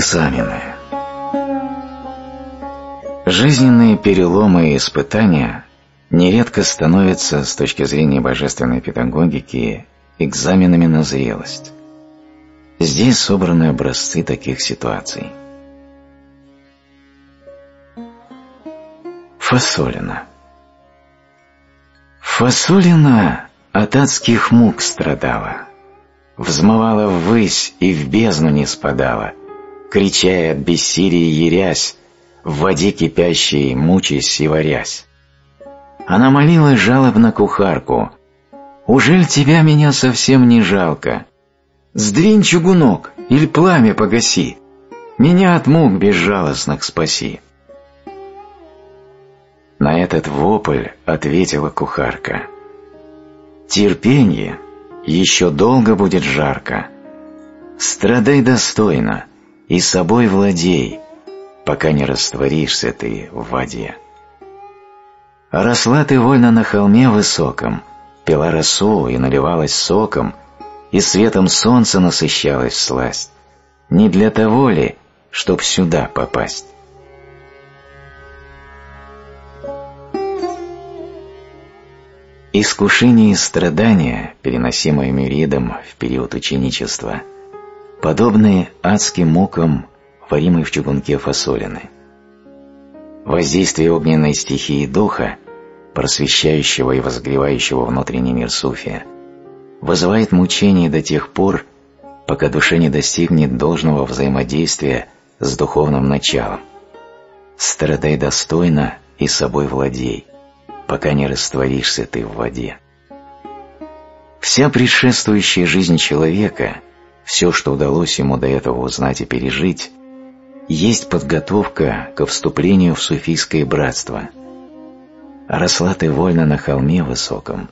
Экзамены Жизненные переломы и испытания нередко становятся с точки зрения божественной педагогики экзаменами на зрелость. Здесь собраны образцы таких ситуаций. Фасолина Фасолина от адских мук страдала, взмывала ввысь и в бездну не спадала, крича от бессилия ерясь, в воде кипящей мучаясь и варясь. Она молила жалобно кухарку, «Ужель тебя меня совсем не жалко? Сдвинь чугунок или пламя погаси, меня от мук безжалостных спаси». На этот вопль ответила кухарка. «Терпенье, еще долго будет жарко. Страдай достойно и собой владей, пока не растворишься ты в воде». Росла ты вольно на холме высоком, пила росу и наливалась соком, и светом солнца насыщалась сласть. Не для того ли, чтоб сюда попасть? Искушение и страдания, переносимые Мюридом в период ученичества, подобны адским мукам, варимой в чугунке фасолины. Воздействие огненной стихии духа, просвещающего и возгревающего внутренний мир суфия, вызывает мучение до тех пор, пока душа не достигнет должного взаимодействия с духовным началом. Страдай достойно и собой владей, пока не растворишься ты в воде. Вся предшествующая жизнь человека, все, что удалось ему до этого узнать и пережить, есть подготовка ко вступлению в суфийское братство. Росла ты вольно на холме высоком,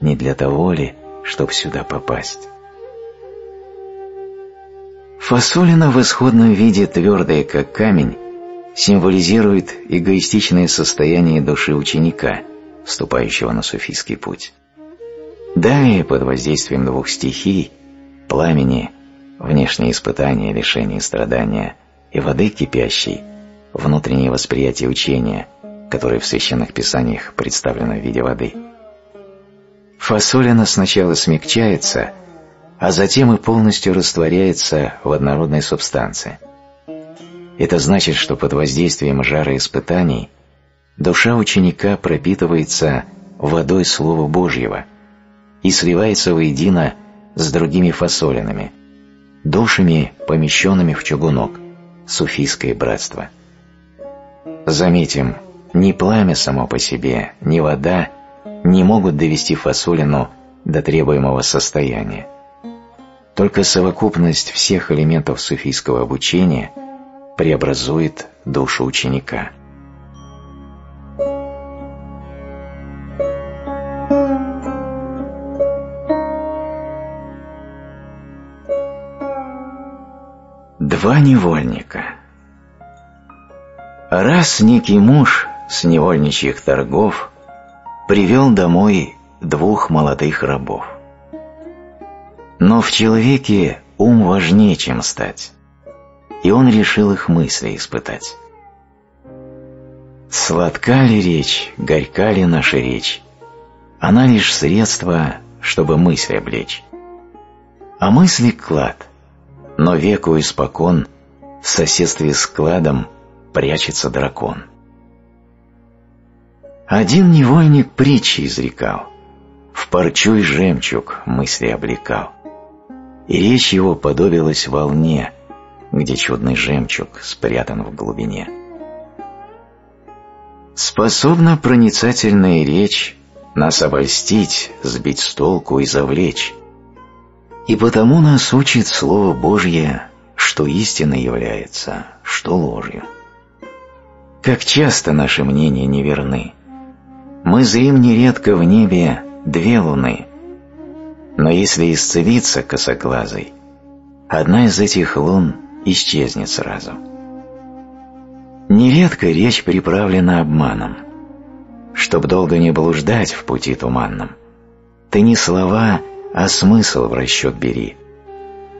не для того ли, чтоб сюда попасть. Фасолина в исходном виде твердая, как камень, символизирует эгоистичное состояние души ученика – вступающего на суфийский путь. Далее, под воздействием двух стихий, пламени, внешние испытания, лишения и страдания, и воды кипящей, внутреннее восприятие учения, которое в священных писаниях представлено в виде воды. Фасолина сначала смягчается, а затем и полностью растворяется в однородной субстанции. Это значит, что под воздействием жара испытаний – душа ученика пропитывается водой Слова Божьего и сливается воедино с другими фасолинами, душами, помещенными в чугунок, суфийское братство. Заметим, ни пламя само по себе, ни вода не могут довести фасолину до требуемого состояния. Только совокупность всех элементов суфийского обучения преобразует душу ученика. Два невольника Раз некий муж с невольничьих торгов привел домой двух молодых рабов. Но в человеке ум важнее, чем стать, и он решил их мысли испытать. Сладка ли речь, горька ли наша речь, она лишь средство, чтобы мысли облечь. А мысли клад — но веку испокон в соседстве с кладом прячется дракон. Один невольник притчи изрекал, в парчу и жемчуг мысли облекал, и речь его подобилась волне, где чудный жемчуг спрятан в глубине. Способна проницательная речь нас обольстить, сбить с толку и завлечь, и потому нас учит Слово Божье, что истина является, что ложью. Как часто наши мнения неверны. Мы зрим нередко в небе две луны, но если исцелиться косоглазой, одна из этих лун исчезнет сразу. Нередко речь приправлена обманом. Чтоб долго не блуждать в пути туманном, ты не слова, а смысл в расчет бери.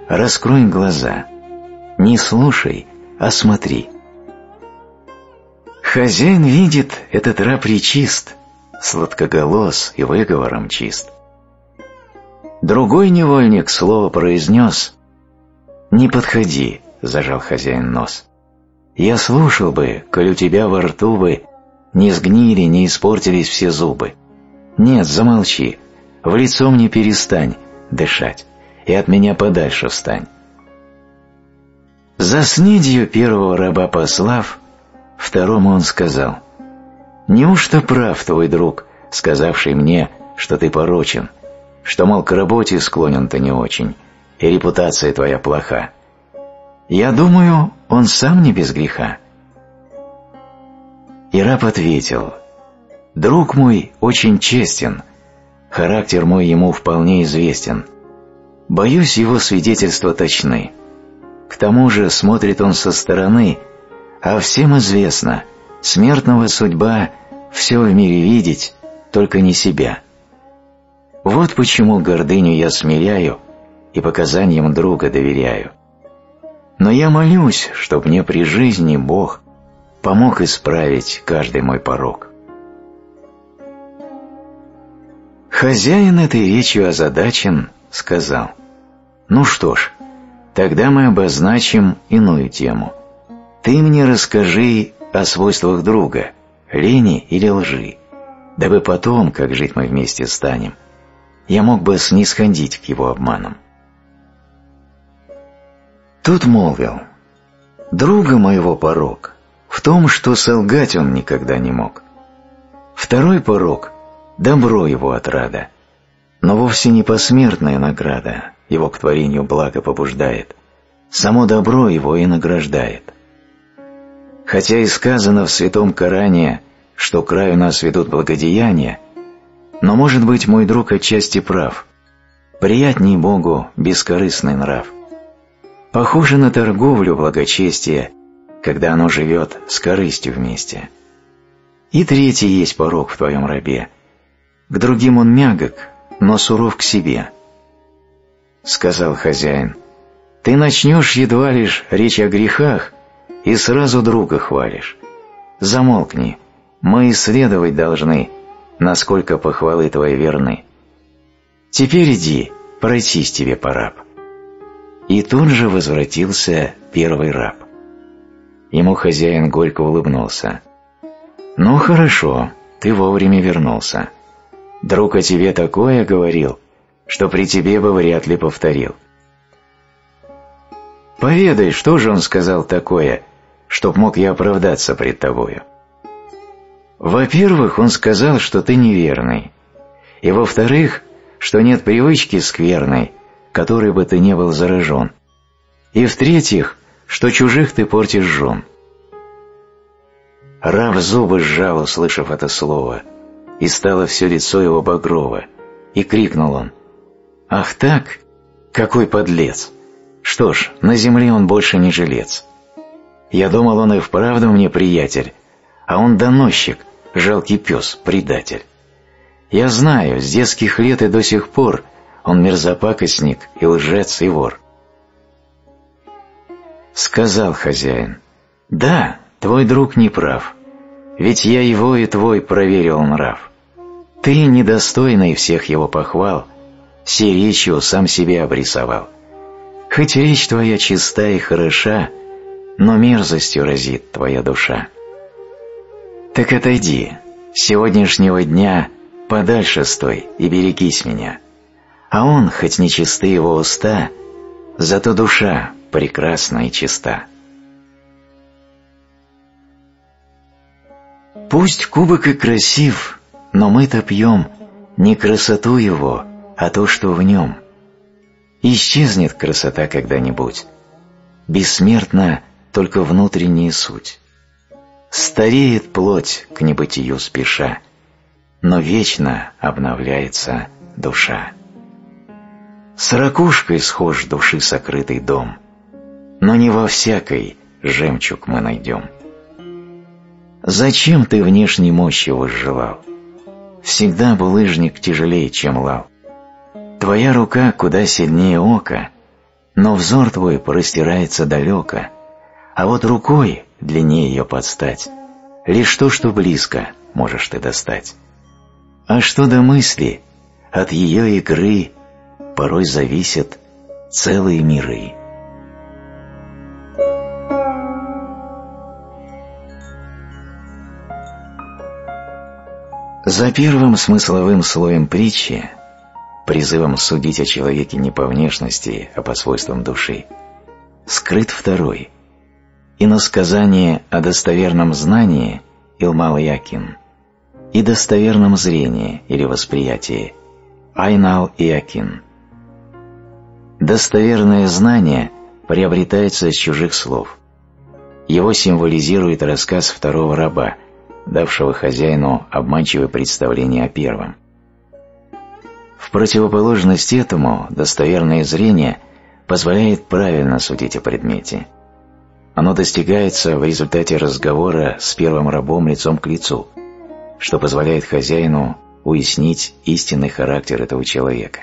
Раскрой глаза, не слушай, осмотри. Хозяин видит, этот раб речист, сладкоголос и выговором чист. Другой невольник слово произнес. «Не подходи», — зажал хозяин нос. «Я слушал бы, коль у тебя во рту бы не сгнили, не испортились все зубы. Нет, замолчи, в лицо мне перестань дышать, и от меня подальше встань». За снедью первого раба послав, второму он сказал, «Неужто прав твой друг, сказавший мне, что ты порочен?» что, мол, к работе склонен-то не очень, и репутация твоя плоха. Я думаю, он сам не без греха. И раб ответил, «Друг мой очень честен, характер мой ему вполне известен. Боюсь, его свидетельства точны. К тому же смотрит он со стороны, а всем известно, смертного судьба все в мире видеть, только не себя». Вот почему гордыню я смиряю и показаниям друга доверяю. Но я молюсь, чтоб мне при жизни Бог помог исправить каждый мой порог. Хозяин этой речью озадачен, сказал, «Ну что ж, тогда мы обозначим иную тему. Ты мне расскажи о свойствах друга, лени или лжи, дабы потом, как жить мы вместе станем, я мог бы снисходить к его обманам. Тут молвил, «Друга моего порог в том, что солгать он никогда не мог. Второй порог — добро его отрада, но вовсе не посмертная награда его к творению благо побуждает, само добро его и награждает. Хотя и сказано в Святом Коране, что краю нас ведут благодеяния, но, может быть, мой друг отчасти прав. Приятней Богу бескорыстный нрав. Похоже на торговлю благочестия, когда оно живет с корыстью вместе. И третий есть порог в твоем рабе. К другим он мягок, но суров к себе. Сказал хозяин, ты начнешь едва лишь речь о грехах и сразу друга хвалишь. Замолкни, мы исследовать должны – насколько похвалы твои верны. Теперь иди, пройтись тебе по раб. И тут же возвратился первый раб. Ему хозяин горько улыбнулся. «Ну хорошо, ты вовремя вернулся. Друг о тебе такое говорил, что при тебе бы вряд ли повторил. Поведай, что же он сказал такое, чтоб мог я оправдаться пред тобою?» Во-первых, он сказал, что ты неверный. И во-вторых, что нет привычки скверной, которой бы ты не был заражен. И в-третьих, что чужих ты портишь жен. Рав зубы сжал, услышав это слово, и стало все лицо его багрово, и крикнул он. «Ах так? Какой подлец! Что ж, на земле он больше не жилец. Я думал, он и вправду мне приятель, а он доносчик, жалкий пес, предатель. Я знаю, с детских лет и до сих пор он мерзопакостник и лжец и вор. Сказал хозяин, да, твой друг не прав, ведь я его и твой проверил нрав. Ты, недостойный всех его похвал, все речью сам себе обрисовал. Хоть речь твоя чиста и хороша, но мерзостью разит твоя душа. Так отойди, с сегодняшнего дня подальше стой и берегись меня. А он, хоть не чисты его уста, зато душа прекрасна и чиста. Пусть кубок и красив, но мы-то пьем не красоту его, а то, что в нем. Исчезнет красота когда-нибудь. Бессмертна только внутренняя суть. Стареет плоть к небытию спеша, но вечно обновляется душа. С ракушкой схож души сокрытый дом, но не во всякой жемчуг мы найдем. Зачем ты внешней мощи возжелал? Всегда булыжник тяжелее, чем лав. Твоя рука куда сильнее ока, но взор твой простирается далеко, а вот рукой длиннее ее подстать. Лишь то, что близко, можешь ты достать. А что до мысли, от ее игры порой зависят целые миры. За первым смысловым слоем притчи, призывом судить о человеке не по внешности, а по свойствам души, скрыт второй – и на сказание о достоверном знании Илмал Якин и достоверном зрении или восприятии Айнал Якин. Достоверное знание приобретается из чужих слов. Его символизирует рассказ второго раба, давшего хозяину обманчивое представление о первом. В противоположность этому достоверное зрение позволяет правильно судить о предмете – оно достигается в результате разговора с первым рабом лицом к лицу, что позволяет хозяину уяснить истинный характер этого человека.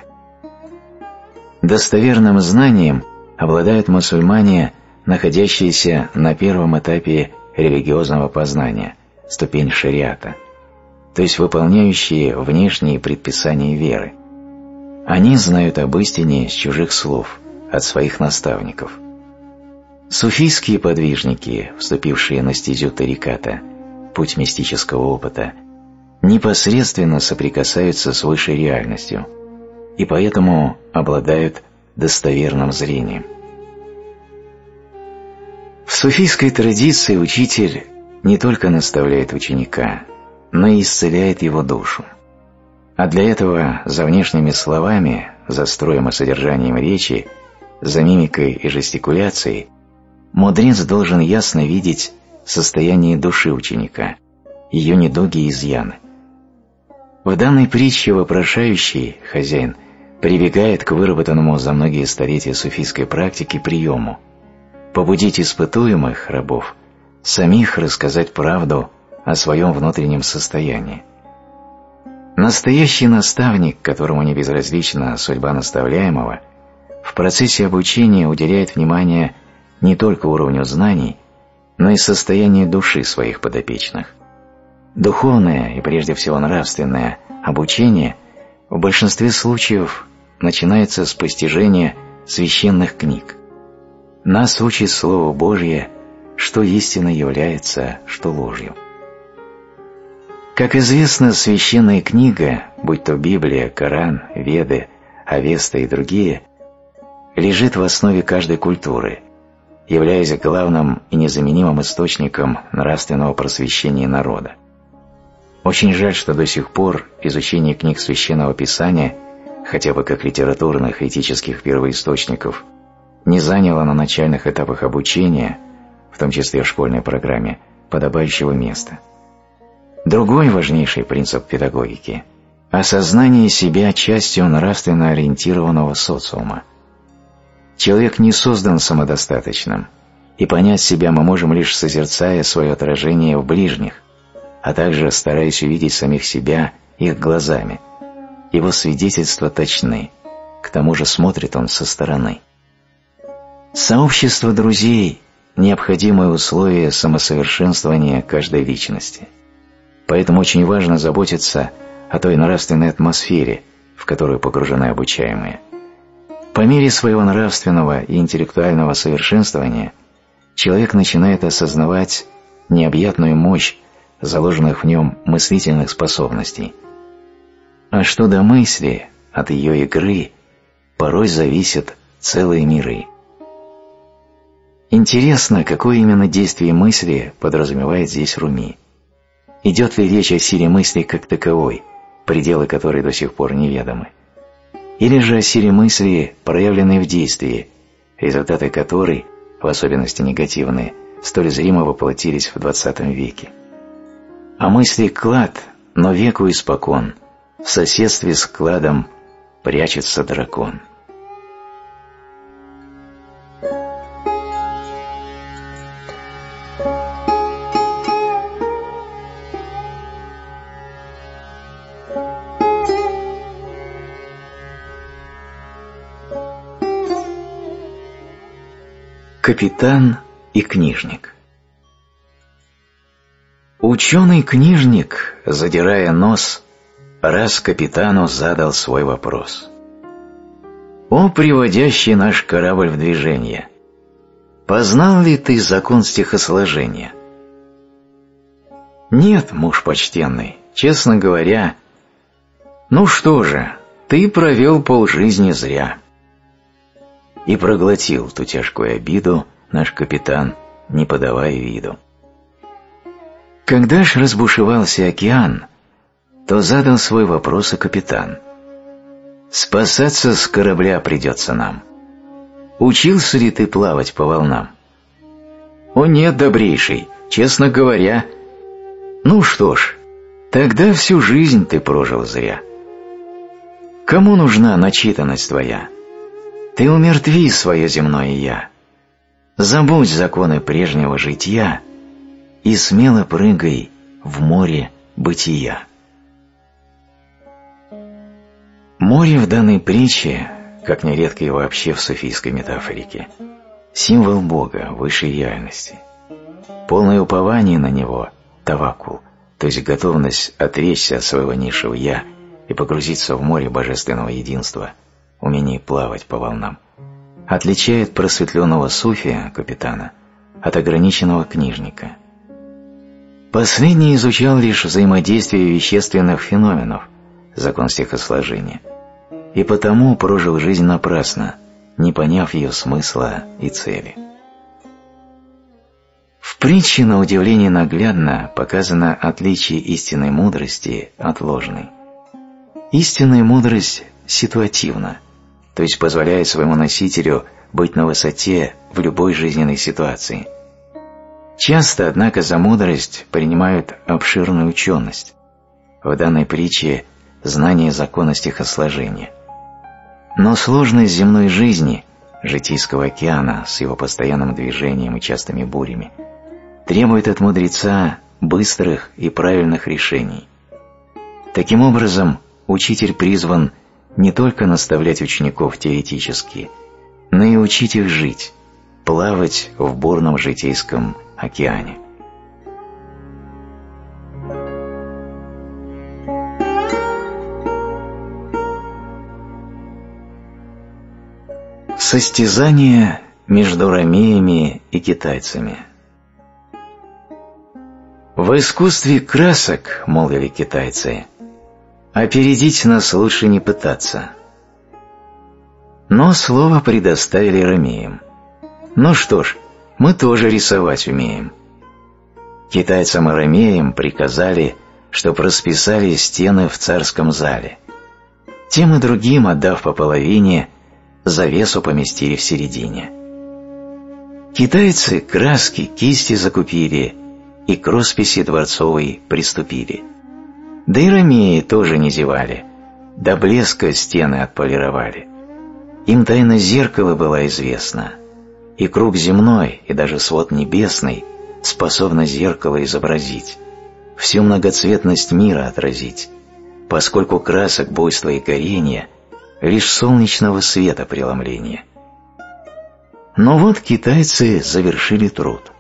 Достоверным знанием обладают мусульмане, находящиеся на первом этапе религиозного познания, ступень шариата, то есть выполняющие внешние предписания веры. Они знают об истине с чужих слов, от своих наставников – Суфийские подвижники, вступившие на стезю тариката, путь мистического опыта, непосредственно соприкасаются с высшей реальностью и поэтому обладают достоверным зрением. В суфийской традиции учитель не только наставляет ученика, но и исцеляет его душу. А для этого за внешними словами, за строем и содержанием речи, за мимикой и жестикуляцией – Мудрец должен ясно видеть состояние души ученика, ее недуги и изъяны. В данной притче вопрошающий хозяин прибегает к выработанному за многие столетия суфийской практики приему побудить испытуемых рабов самих рассказать правду о своем внутреннем состоянии. Настоящий наставник, которому не безразлична судьба наставляемого, в процессе обучения уделяет внимание не только уровню знаний, но и состоянию души своих подопечных. Духовное и прежде всего нравственное обучение в большинстве случаев начинается с постижения священных книг. Нас учит Слово Божье, что истинно является, что ложью. Как известно, священная книга, будь то Библия, Коран, Веды, Авеста и другие, лежит в основе каждой культуры – являясь главным и незаменимым источником нравственного просвещения народа. Очень жаль, что до сих пор изучение книг Священного Писания, хотя бы как литературных и этических первоисточников, не заняло на начальных этапах обучения, в том числе в школьной программе, подобающего места. Другой важнейший принцип педагогики – осознание себя частью нравственно ориентированного социума – Человек не создан самодостаточным, и понять себя мы можем лишь созерцая свое отражение в ближних, а также стараясь увидеть самих себя их глазами. Его свидетельства точны, к тому же смотрит он со стороны. Сообщество друзей – необходимое условие самосовершенствования каждой личности. Поэтому очень важно заботиться о той нравственной атмосфере, в которую погружены обучаемые – по мере своего нравственного и интеллектуального совершенствования человек начинает осознавать необъятную мощь заложенных в нем мыслительных способностей. А что до мысли, от ее игры порой зависят целые миры. Интересно, какое именно действие мысли подразумевает здесь Руми. Идет ли речь о силе мысли как таковой, пределы которой до сих пор неведомы? или же о силе мысли, проявленной в действии, результаты которой, в особенности негативные, столь зримо воплотились в XX веке. А мысли клад, но веку испокон, в соседстве с кладом прячется дракон. Капитан и книжник Ученый-книжник, задирая нос, раз капитану задал свой вопрос. «О, приводящий наш корабль в движение, познал ли ты закон стихосложения?» «Нет, муж почтенный, честно говоря, ну что же, ты провел полжизни зря». И проглотил ту тяжкую обиду наш капитан, не подавая виду. Когда ж разбушевался океан, то задал свой вопрос и капитан. «Спасаться с корабля придется нам. Учился ли ты плавать по волнам?» «О нет, добрейший, честно говоря». «Ну что ж, тогда всю жизнь ты прожил зря. Кому нужна начитанность твоя? Ты умертви свое земное «я». Забудь законы прежнего житья — и смело прыгай в море бытия. Море в данной притче, как нередко и вообще в суфийской метафорике, символ Бога, высшей реальности. Полное упование на Него – тавакул, то есть готовность отречься от своего низшего «я» и погрузиться в море божественного единства, умение плавать по волнам, отличает просветленного суфия, капитана, от ограниченного книжника – Последний изучал лишь взаимодействие вещественных феноменов, закон стихосложения, и потому прожил жизнь напрасно, не поняв ее смысла и цели. В притче на удивление наглядно показано отличие истинной мудрости от ложной. Истинная мудрость ситуативна, то есть позволяет своему носителю быть на высоте в любой жизненной ситуации – Часто, однако, за мудрость принимают обширную ученость. В данной притче – знание закона стихосложения. Но сложность земной жизни, житийского океана с его постоянным движением и частыми бурями, требует от мудреца быстрых и правильных решений. Таким образом, учитель призван не только наставлять учеников теоретически, но и учить их жить, плавать в бурном житейском океане. Состязание между ромеями и китайцами В искусстве красок, молвили китайцы, опередить нас лучше не пытаться. Но слово предоставили ромеям. Ну что ж, мы тоже рисовать умеем. Китайцам и ромеям приказали, чтоб расписали стены в царском зале. Тем и другим, отдав по половине, завесу поместили в середине. Китайцы краски, кисти закупили и к росписи дворцовой приступили. Да и ромеи тоже не зевали, до блеска стены отполировали. Им тайна зеркала была известна, и круг земной, и даже свод небесный способны зеркало изобразить, всю многоцветность мира отразить, поскольку красок буйства и горения лишь солнечного света преломление. Но вот китайцы завершили труд,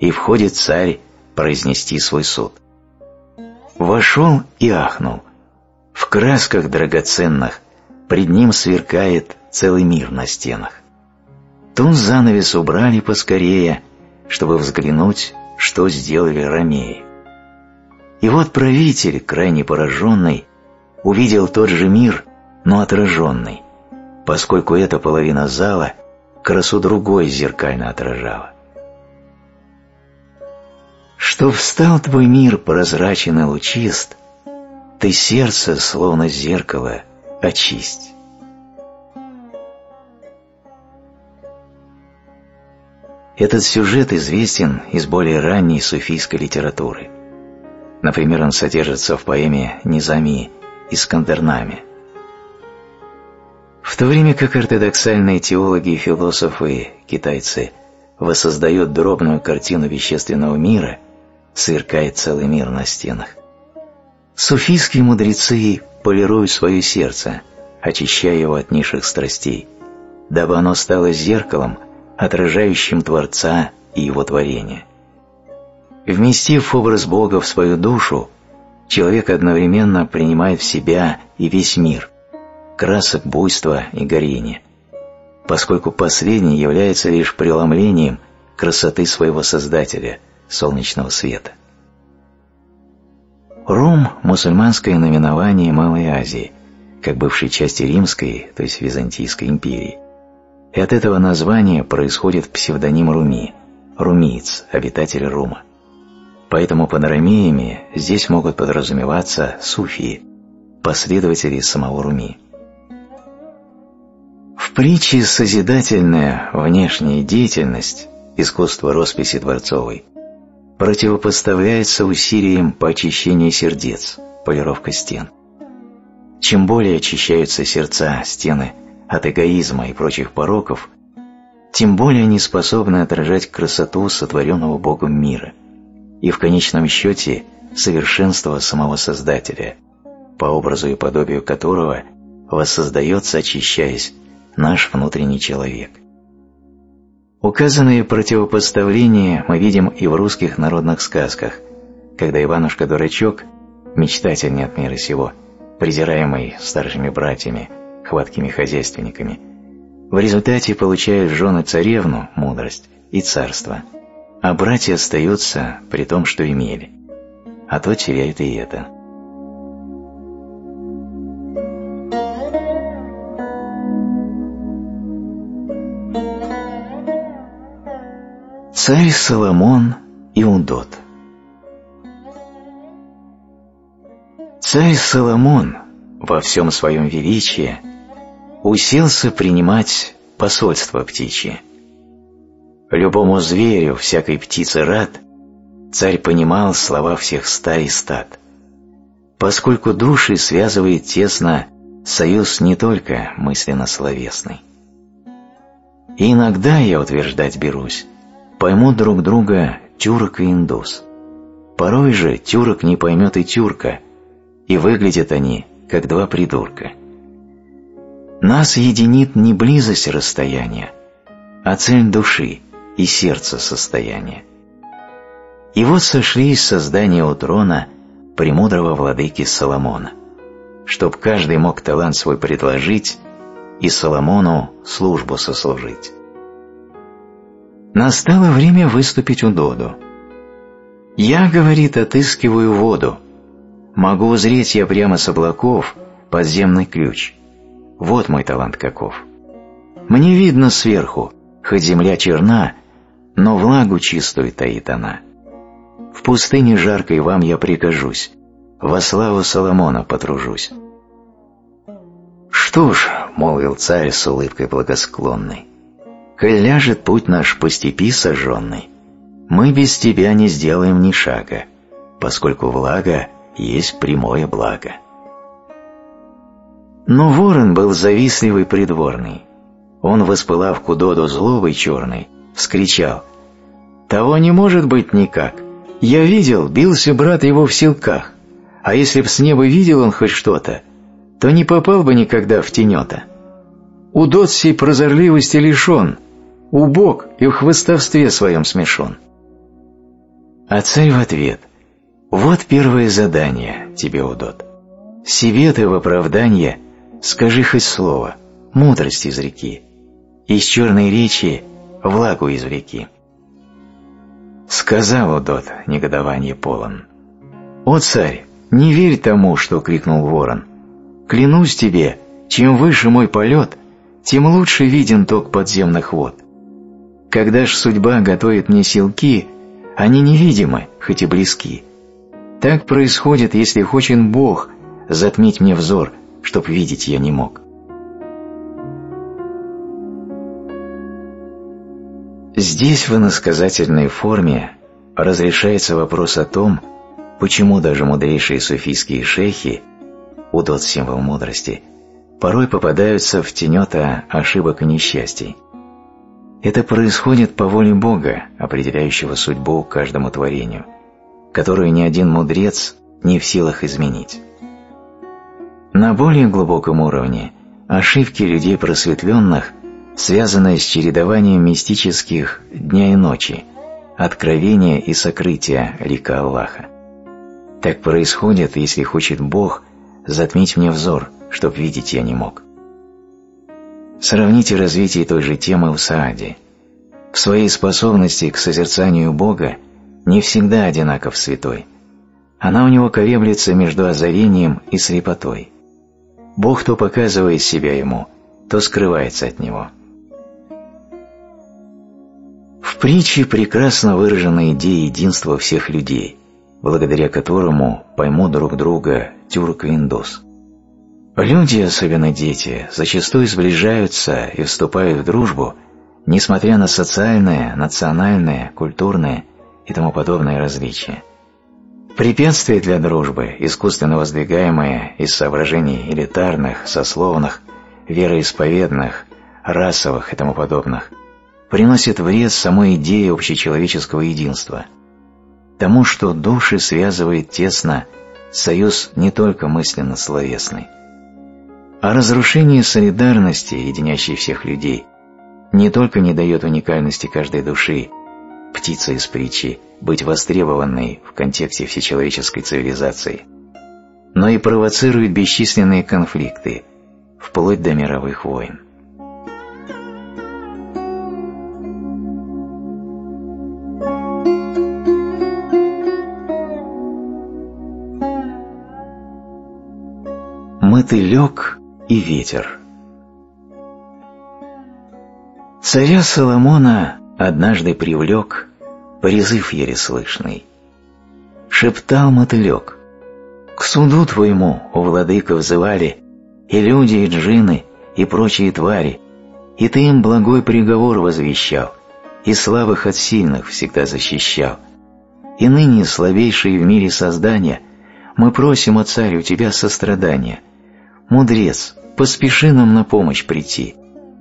и входит царь произнести свой суд. Вошел и ахнул. В красках драгоценных пред ним сверкает целый мир на стенах. Тут занавес убрали поскорее, чтобы взглянуть, что сделали ромеи. И вот правитель, крайне пораженный, увидел тот же мир, но отраженный, поскольку эта половина зала красу другой зеркально отражала. Что встал твой мир прозрачен и лучист, ты сердце, словно зеркало, очисть. Этот сюжет известен из более ранней суфийской литературы. Например, он содержится в поэме Низами «Искандернаме». В то время как ортодоксальные теологи и философы, китайцы, воссоздают дробную картину вещественного мира, сверкает целый мир на стенах. Суфийские мудрецы полируют свое сердце, очищая его от низших страстей, дабы оно стало зеркалом, отражающим Творца и его творения. Вместив образ Бога в свою душу, человек одновременно принимает в себя и весь мир, красок буйства и горения, поскольку последний является лишь преломлением красоты своего Создателя, солнечного света. Рум – мусульманское наименование Малой Азии, как бывшей части Римской, то есть Византийской империи. И от этого названия происходит псевдоним Руми – румиец, обитатель Рума. Поэтому под ромеями здесь могут подразумеваться суфии, последователи самого Руми. В притче созидательная внешняя деятельность, искусство росписи дворцовой – противопоставляется усилиям по очищению сердец, полировка стен. Чем более очищаются сердца, стены от эгоизма и прочих пороков, тем более они способны отражать красоту сотворенного Богом мира и в конечном счете совершенство самого Создателя, по образу и подобию которого воссоздается, очищаясь, наш внутренний человек. Указанные противопоставления мы видим и в русских народных сказках, когда Иванушка-дурачок, мечтатель не от мира сего, презираемый старшими братьями, хваткими хозяйственниками, в результате получает жены царевну, мудрость и царство, а братья остаются при том, что имели, а то теряют и это. Царь Соломон и Удот Царь Соломон во всем своем величии уселся принимать посольство птичье. Любому зверю, всякой птице рад, царь понимал слова всех ста стад, поскольку души связывает тесно союз не только мысленно-словесный. И иногда я утверждать берусь, поймут друг друга тюрок и индус. Порой же тюрок не поймет и тюрка, и выглядят они, как два придурка. Нас единит не близость расстояния, а цель души и сердца состояния. И вот сошлись создания у трона премудрого владыки Соломона, чтоб каждый мог талант свой предложить и Соломону службу сослужить. Настало время выступить у Доду. «Я, — говорит, — отыскиваю воду. Могу узреть я прямо с облаков подземный ключ. Вот мой талант каков. Мне видно сверху, хоть земля черна, но влагу чистую таит она. В пустыне жаркой вам я прикажусь, во славу Соломона потружусь». «Что ж, — молвил царь с улыбкой благосклонной, — Коль ляжет путь наш по степи сожженный, мы без тебя не сделаем ни шага, поскольку влага есть прямое благо. Но ворон был завистливый придворный. Он, воспылав кудоду злобой черной, вскричал «Того не может быть никак! Я видел, бился брат его в силках, а если б с неба видел он хоть что-то, то не попал бы никогда в тенета. Удот сей прозорливости лишен, убог и в хвостовстве своем смешон. А царь в ответ «Вот первое задание тебе, Удот. Себе ты в оправдание скажи хоть слово, мудрость из реки, из черной речи влагу извлеки». Сказал Удот, негодование полон. «О, царь, не верь тому, что крикнул ворон. Клянусь тебе, чем выше мой полет, тем лучше виден ток подземных вод. Когда ж судьба готовит мне силки, они невидимы, хоть и близки. Так происходит, если хочет Бог затмить мне взор, чтоб видеть я не мог. Здесь в иносказательной форме разрешается вопрос о том, почему даже мудрейшие суфийские шейхи, удот символ мудрости, порой попадаются в тенета ошибок и несчастий. Это происходит по воле Бога, определяющего судьбу каждому творению, которую ни один мудрец не в силах изменить. На более глубоком уровне ошибки людей просветленных связаны с чередованием мистических дня и ночи откровения и сокрытия лика Аллаха. Так происходит, если хочет Бог затмить мне взор, чтоб видеть я не мог. Сравните развитие той же темы в Сааде. В своей способности к созерцанию Бога не всегда одинаков святой. Она у него колеблется между озарением и слепотой. Бог то показывает себя ему, то скрывается от него. В притче прекрасно выражена идея единства всех людей, благодаря которому поймут друг друга тюрк и индус. Люди, особенно дети, зачастую сближаются и вступают в дружбу, несмотря на социальное, национальное, культурное и тому подобное различия. Препятствия для дружбы, искусственно воздвигаемые из соображений элитарных, сословных, вероисповедных, расовых и тому подобных, приносят вред самой идее общечеловеческого единства, тому, что души связывает тесно союз не только мысленно-словесный. А разрушение солидарности, единящей всех людей, не только не дает уникальности каждой души, птица из притчи, быть востребованной в контексте всечеловеческой цивилизации, но и провоцирует бесчисленные конфликты, вплоть до мировых войн. Мотылек и ветер Царя Соломона однажды привлек призыв еле. Шептал мотылек, «К суду твоему, у владыка, взывали и люди, и джины, и прочие твари, и ты им благой приговор возвещал, и слабых от сильных всегда защищал. И ныне, слабейшие в мире создания, мы просим, о царь, у тебя сострадания. Мудрец, поспеши нам на помощь прийти,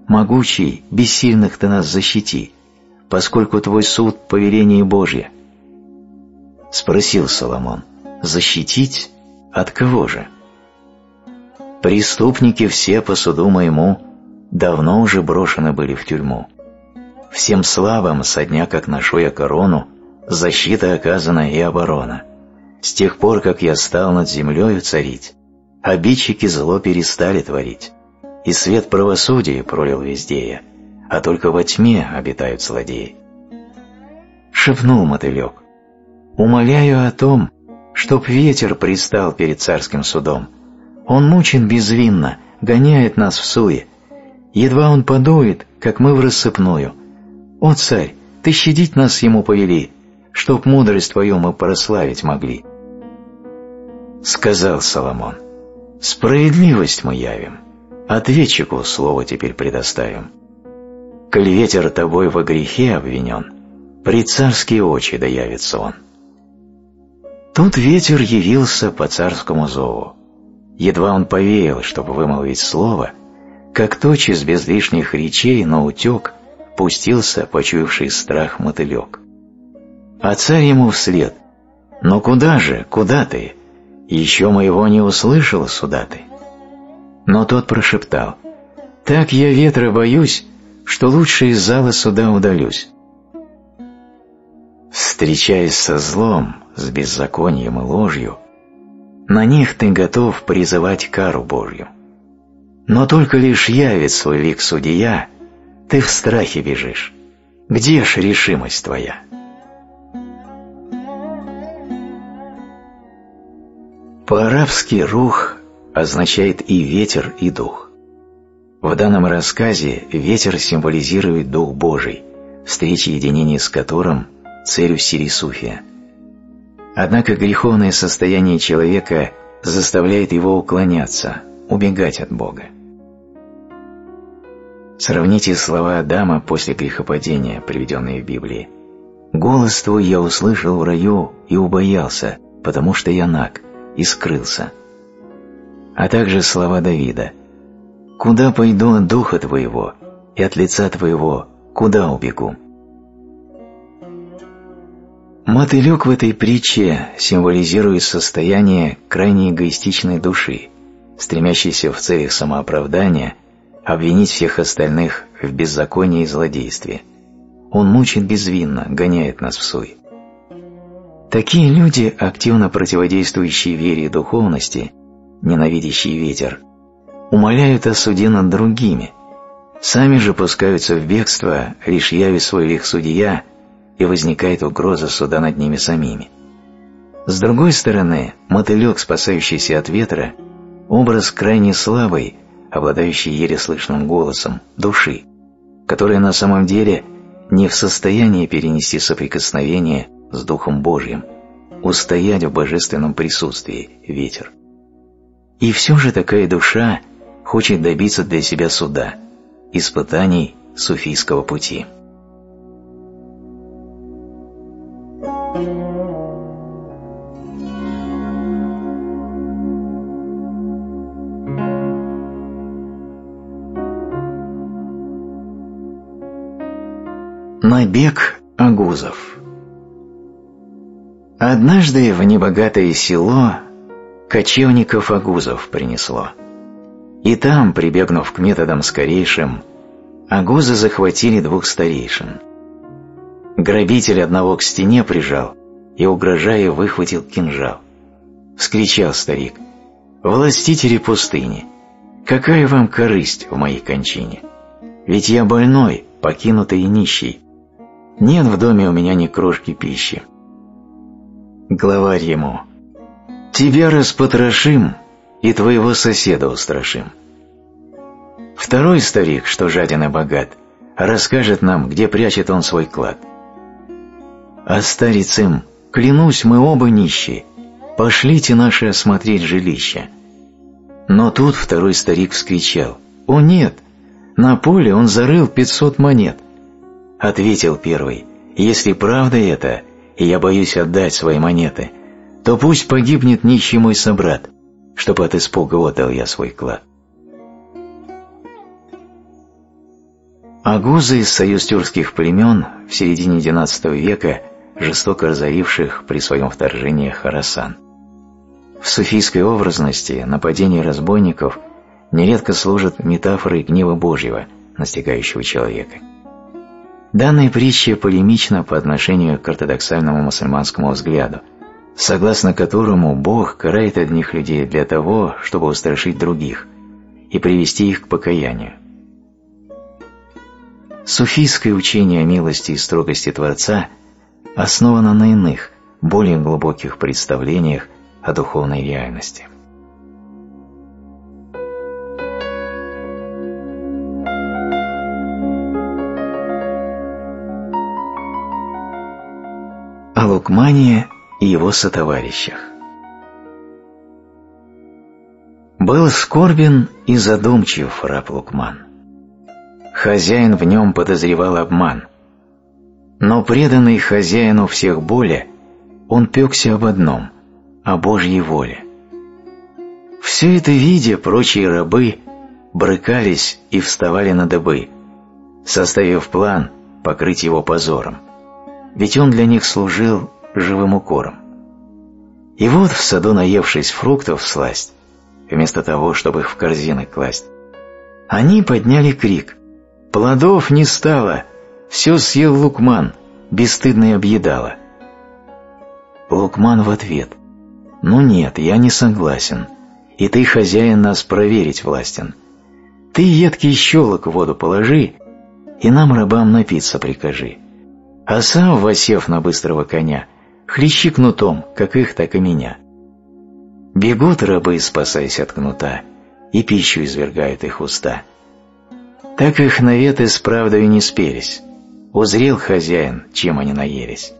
могучий, бессильных ты нас защити, поскольку твой суд — повеление Божье. Спросил Соломон, защитить от кого же? Преступники все по суду моему давно уже брошены были в тюрьму. Всем славам, со дня, как ношу я корону, защита оказана и оборона. С тех пор, как я стал над землею царить, обидчики зло перестали творить и свет правосудия пролил везде а только во тьме обитают злодеи. Шепнул мотылек, умоляю о том, чтоб ветер пристал перед царским судом. Он мучен безвинно, гоняет нас в суе. Едва он подует, как мы в рассыпную. О, царь, ты щадить нас ему повели, чтоб мудрость твою мы прославить могли. Сказал Соломон, справедливость мы явим, Ответчику слово теперь предоставим. Коль ветер тобой во грехе обвинен, при царские очи доявится он. Тут ветер явился по царскому зову. Едва он повеял, чтобы вымолвить слово, как тотчас без лишних речей на утек пустился, почуявший страх мотылек. А царь ему вслед. «Но куда же, куда ты? Еще моего не услышал, суда ты». Но тот прошептал, «Так я ветра боюсь, что лучше из зала суда удалюсь». Встречаясь со злом, с беззаконием и ложью, на них ты готов призывать кару Божью. Но только лишь явит свой лик судья, ты в страхе бежишь. Где ж решимость твоя? По-арабски рух означает и ветер, и дух. В данном рассказе ветер символизирует Дух Божий, встреча единения с которым – целью Сирисуфия. Однако греховное состояние человека заставляет его уклоняться, убегать от Бога. Сравните слова Адама после грехопадения, приведенные в Библии. «Голос твой я услышал в раю и убоялся, потому что я наг, и скрылся» а также слова Давида «Куда пойду от духа твоего, и от лица твоего куда убегу?» Мотылек в этой притче символизирует состояние крайне эгоистичной души, стремящейся в целях самооправдания обвинить всех остальных в беззаконии и злодействе. Он мучит безвинно, гоняет нас в суй. Такие люди, активно противодействующие вере и духовности, ненавидящие ветер, умоляют о суде над другими, сами же пускаются в бегство, лишь яви свой лих судья, и возникает угроза суда над ними самими. С другой стороны, мотылек, спасающийся от ветра, образ крайне слабый, обладающий еле слышным голосом, души, которая на самом деле не в состоянии перенести соприкосновение с Духом Божьим, устоять в божественном присутствии, ветер. И все же такая душа хочет добиться для себя суда, испытаний суфийского пути. Набег агузов Однажды в небогатое село кочевников агузов принесло. И там, прибегнув к методам скорейшим, агузы захватили двух старейшин. Грабитель одного к стене прижал и, угрожая, выхватил кинжал. Вскричал старик, «Властители пустыни, какая вам корысть в моей кончине? Ведь я больной, покинутый и нищий. Нет в доме у меня ни крошки пищи. Главарь ему. «Тебя распотрошим, и твоего соседа устрашим». Второй старик, что жаден и богат, расскажет нам, где прячет он свой клад. А старец им, клянусь, мы оба нищие, пошлите наши осмотреть жилище. Но тут второй старик вскричал, «О нет, на поле он зарыл пятьсот монет». Ответил первый, «Если правда это, и я боюсь отдать свои монеты, то пусть погибнет нищий мой собрат, чтобы от испуга отдал я свой клад. Агузы из союз тюркских племен в середине XII века, жестоко разоривших при своем вторжении Харасан. В суфийской образности нападение разбойников нередко служат метафорой гнева Божьего, настигающего человека. Данная притча полемична по отношению к ортодоксальному мусульманскому взгляду, согласно которому Бог карает одних людей для того, чтобы устрашить других и привести их к покаянию. Суфийское учение о милости и строгости Творца основано на иных, более глубоких представлениях о духовной реальности. Лукмане и его сотоварищах. Был скорбен и задумчив раб Лукман. Хозяин в нем подозревал обман. Но преданный хозяину всех боли, он пекся об одном – о Божьей воле. Все это видя, прочие рабы брыкались и вставали на дыбы, составив план покрыть его позором ведь он для них служил живым укором. И вот в саду, наевшись фруктов сласть, вместо того, чтобы их в корзины класть, они подняли крик «Плодов не стало! Все съел Лукман, бесстыдно объедало!» Лукман в ответ «Ну нет, я не согласен, и ты, хозяин, нас проверить властен. Ты едкий щелок в воду положи, и нам, рабам, напиться прикажи» а сам, восев на быстрого коня, хлещи кнутом, как их, так и меня. Бегут рабы, спасаясь от кнута, и пищу извергают их уста. Так их наветы с правдой не спелись. Узрел хозяин, чем они наелись.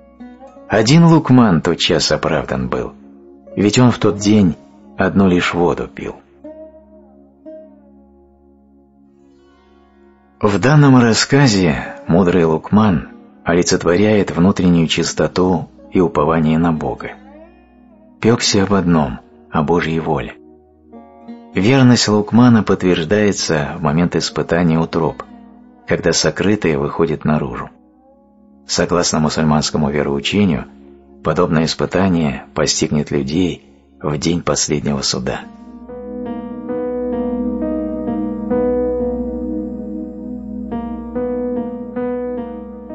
Один лукман тот час оправдан был, ведь он в тот день одну лишь воду пил. В данном рассказе мудрый Лукман олицетворяет внутреннюю чистоту и упование на Бога. Пекся об одном – о Божьей воле. Верность Лукмана подтверждается в момент испытания утроб, когда сокрытое выходит наружу. Согласно мусульманскому вероучению, подобное испытание постигнет людей в день последнего суда –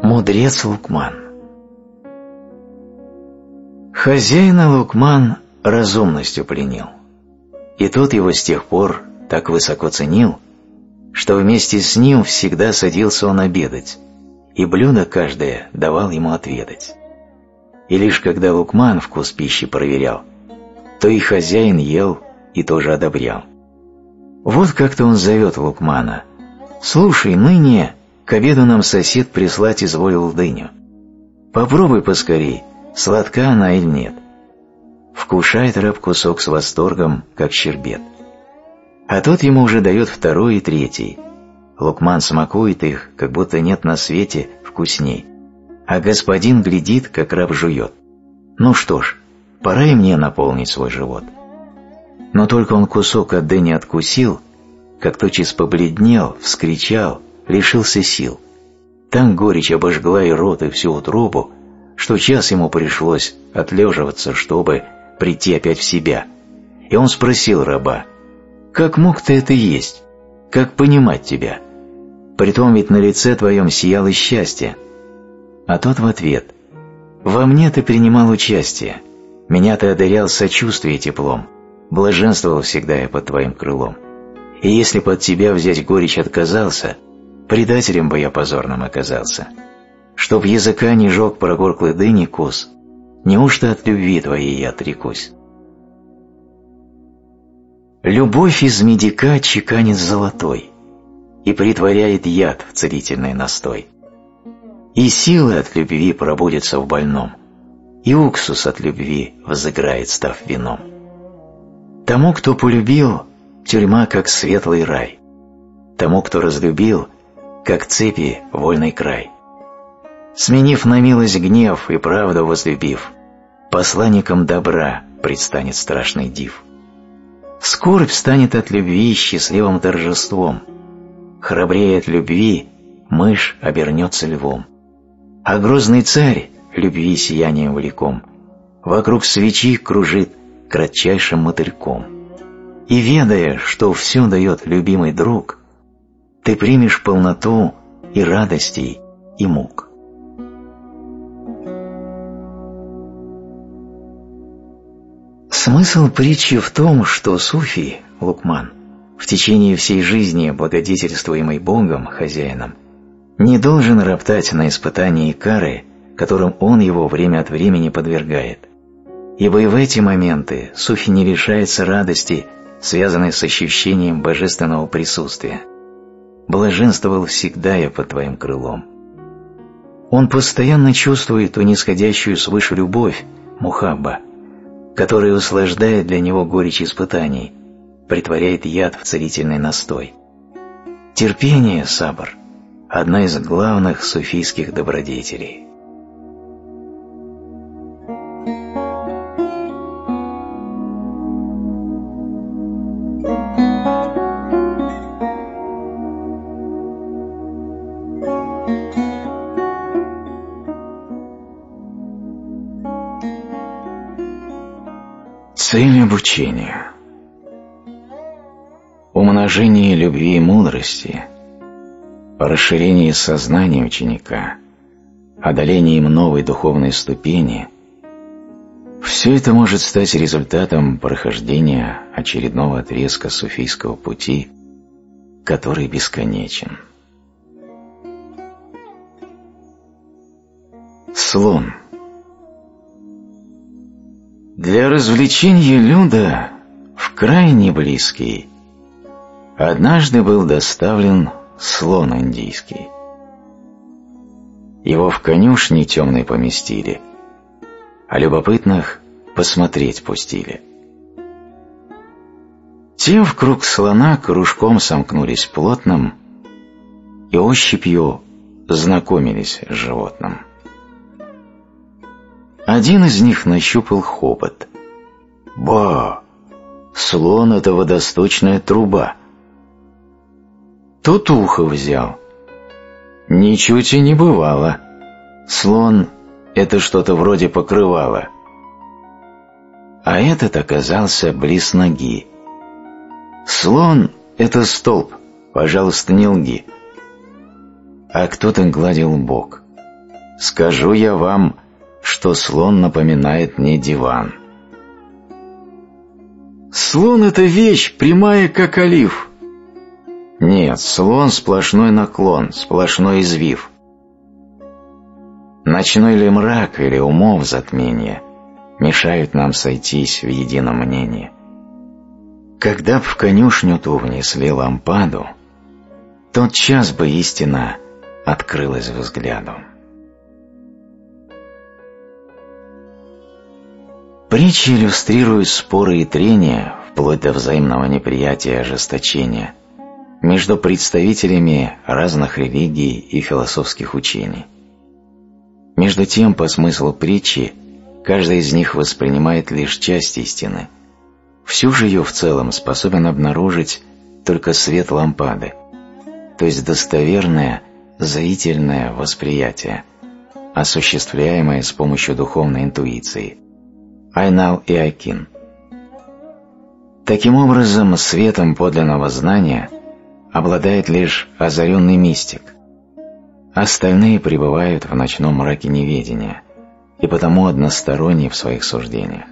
Мудрец Лукман Хозяина Лукман разумностью пленил, и тот его с тех пор так высоко ценил, что вместе с ним всегда садился он обедать, и блюдо каждое давал ему отведать. И лишь когда Лукман вкус пищи проверял, то и хозяин ел и тоже одобрял. Вот как-то он зовет Лукмана. «Слушай, ныне к обеду нам сосед прислать изволил дыню. Попробуй поскорей, сладка она или нет». Вкушает раб кусок с восторгом, как щербет. А тот ему уже дает второй и третий. Лукман смакует их, как будто нет на свете вкусней. А господин глядит, как раб жует. Ну что ж, пора и мне наполнить свой живот. Но только он кусок от дыни откусил, как тотчас побледнел, вскричал, лишился сил. Там горечь обожгла и рот, и всю утробу, что час ему пришлось отлеживаться, чтобы прийти опять в себя. И он спросил раба, «Как мог ты это есть? Как понимать тебя? Притом ведь на лице твоем сияло счастье». А тот в ответ, «Во мне ты принимал участие, меня ты одарял сочувствие теплом, блаженствовал всегда я под твоим крылом. И если под тебя взять горечь отказался, предателем бы я позорным оказался. Чтоб языка не жег прогорклый дыни кус, неужто от любви твоей я отрекусь? Любовь из медика чеканит золотой и притворяет яд в целительный настой. И силы от любви пробудятся в больном, и уксус от любви возыграет, став вином. Тому, кто полюбил, тюрьма как светлый рай. Тому, кто разлюбил, как цепи вольный край. Сменив на милость гнев и правду возлюбив, посланником добра предстанет страшный див. Скорбь станет от любви счастливым торжеством. Храбрее от любви мышь обернется львом. А грозный царь, любви сиянием влеком, вокруг свечи кружит кратчайшим мотыльком. И ведая, что все дает любимый друг, ты примешь полноту и радостей, и мук. Смысл притчи в том, что суфий, Лукман, в течение всей жизни, благодетельствуемый Богом, хозяином, не должен роптать на испытания и кары, которым он его время от времени подвергает ибо и в эти моменты Суфи не лишается радости, связанной с ощущением божественного присутствия. Блаженствовал всегда я под твоим крылом. Он постоянно чувствует ту нисходящую свыше любовь, мухабба, которая услаждает для него горечь испытаний, притворяет яд в целительный настой. Терпение, сабр, одна из главных суфийских добродетелей. Цель обучения. Умножение любви и мудрости, расширение сознания ученика, одолением новой духовной ступени – все это может стать результатом прохождения очередного отрезка суфийского пути, который бесконечен. Слон – для развлечения Люда в крайне близкий однажды был доставлен слон индийский. Его в конюшне темной поместили, а любопытных посмотреть пустили. Те в круг слона кружком сомкнулись плотным и ощупью знакомились с животным. Один из них нащупал хобот. «Ба! Слон — это водосточная труба!» Тот ухо взял. Ничуть и не бывало. Слон — это что-то вроде покрывала. А этот оказался близ ноги. Слон — это столб, пожалуйста, не лги. А кто-то гладил бок. скажу я вам, что слон напоминает мне диван. Слон — это вещь, прямая, как олив. Нет, слон — сплошной наклон, сплошной извив. Ночной ли мрак или умов затмение мешают нам сойтись в едином мнении. Когда б в конюшню ту внесли лампаду, тот час бы истина открылась взгляду. Притчи иллюстрируют споры и трения, вплоть до взаимного неприятия и ожесточения, между представителями разных религий и философских учений. Между тем, по смыслу притчи, каждый из них воспринимает лишь часть истины. Всю же ее в целом способен обнаружить только свет лампады, то есть достоверное, зрительное восприятие, осуществляемое с помощью духовной интуиции – Айнал и Айкин. Таким образом, светом подлинного знания обладает лишь озаренный мистик. Остальные пребывают в ночном мраке неведения и потому односторонни в своих суждениях.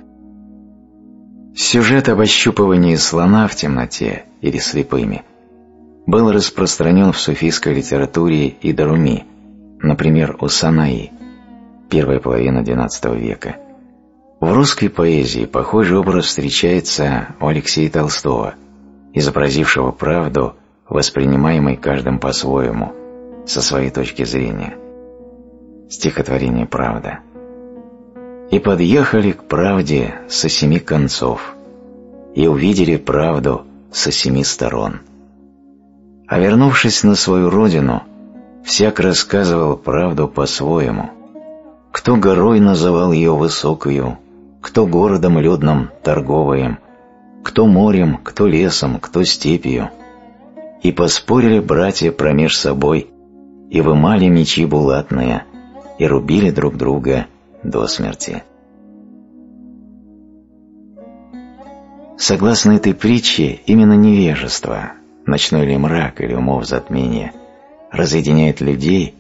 Сюжет об ощупывании слона в темноте или слепыми был распространен в суфийской литературе и Даруми, например, у Санаи, первая половина XII века – в русской поэзии похожий образ встречается у Алексея Толстого, изобразившего правду, воспринимаемой каждым по-своему, со своей точки зрения. Стихотворение «Правда». «И подъехали к правде со семи концов, и увидели правду со семи сторон. А вернувшись на свою родину, всяк рассказывал правду по-своему. Кто горой называл ее высокою, кто городом людным торговым, кто морем, кто лесом, кто степью. И поспорили братья промеж собой, и вымали мечи булатные, и рубили друг друга до смерти. Согласно этой притче, именно невежество, ночной ли мрак или умов затмения, разъединяет людей,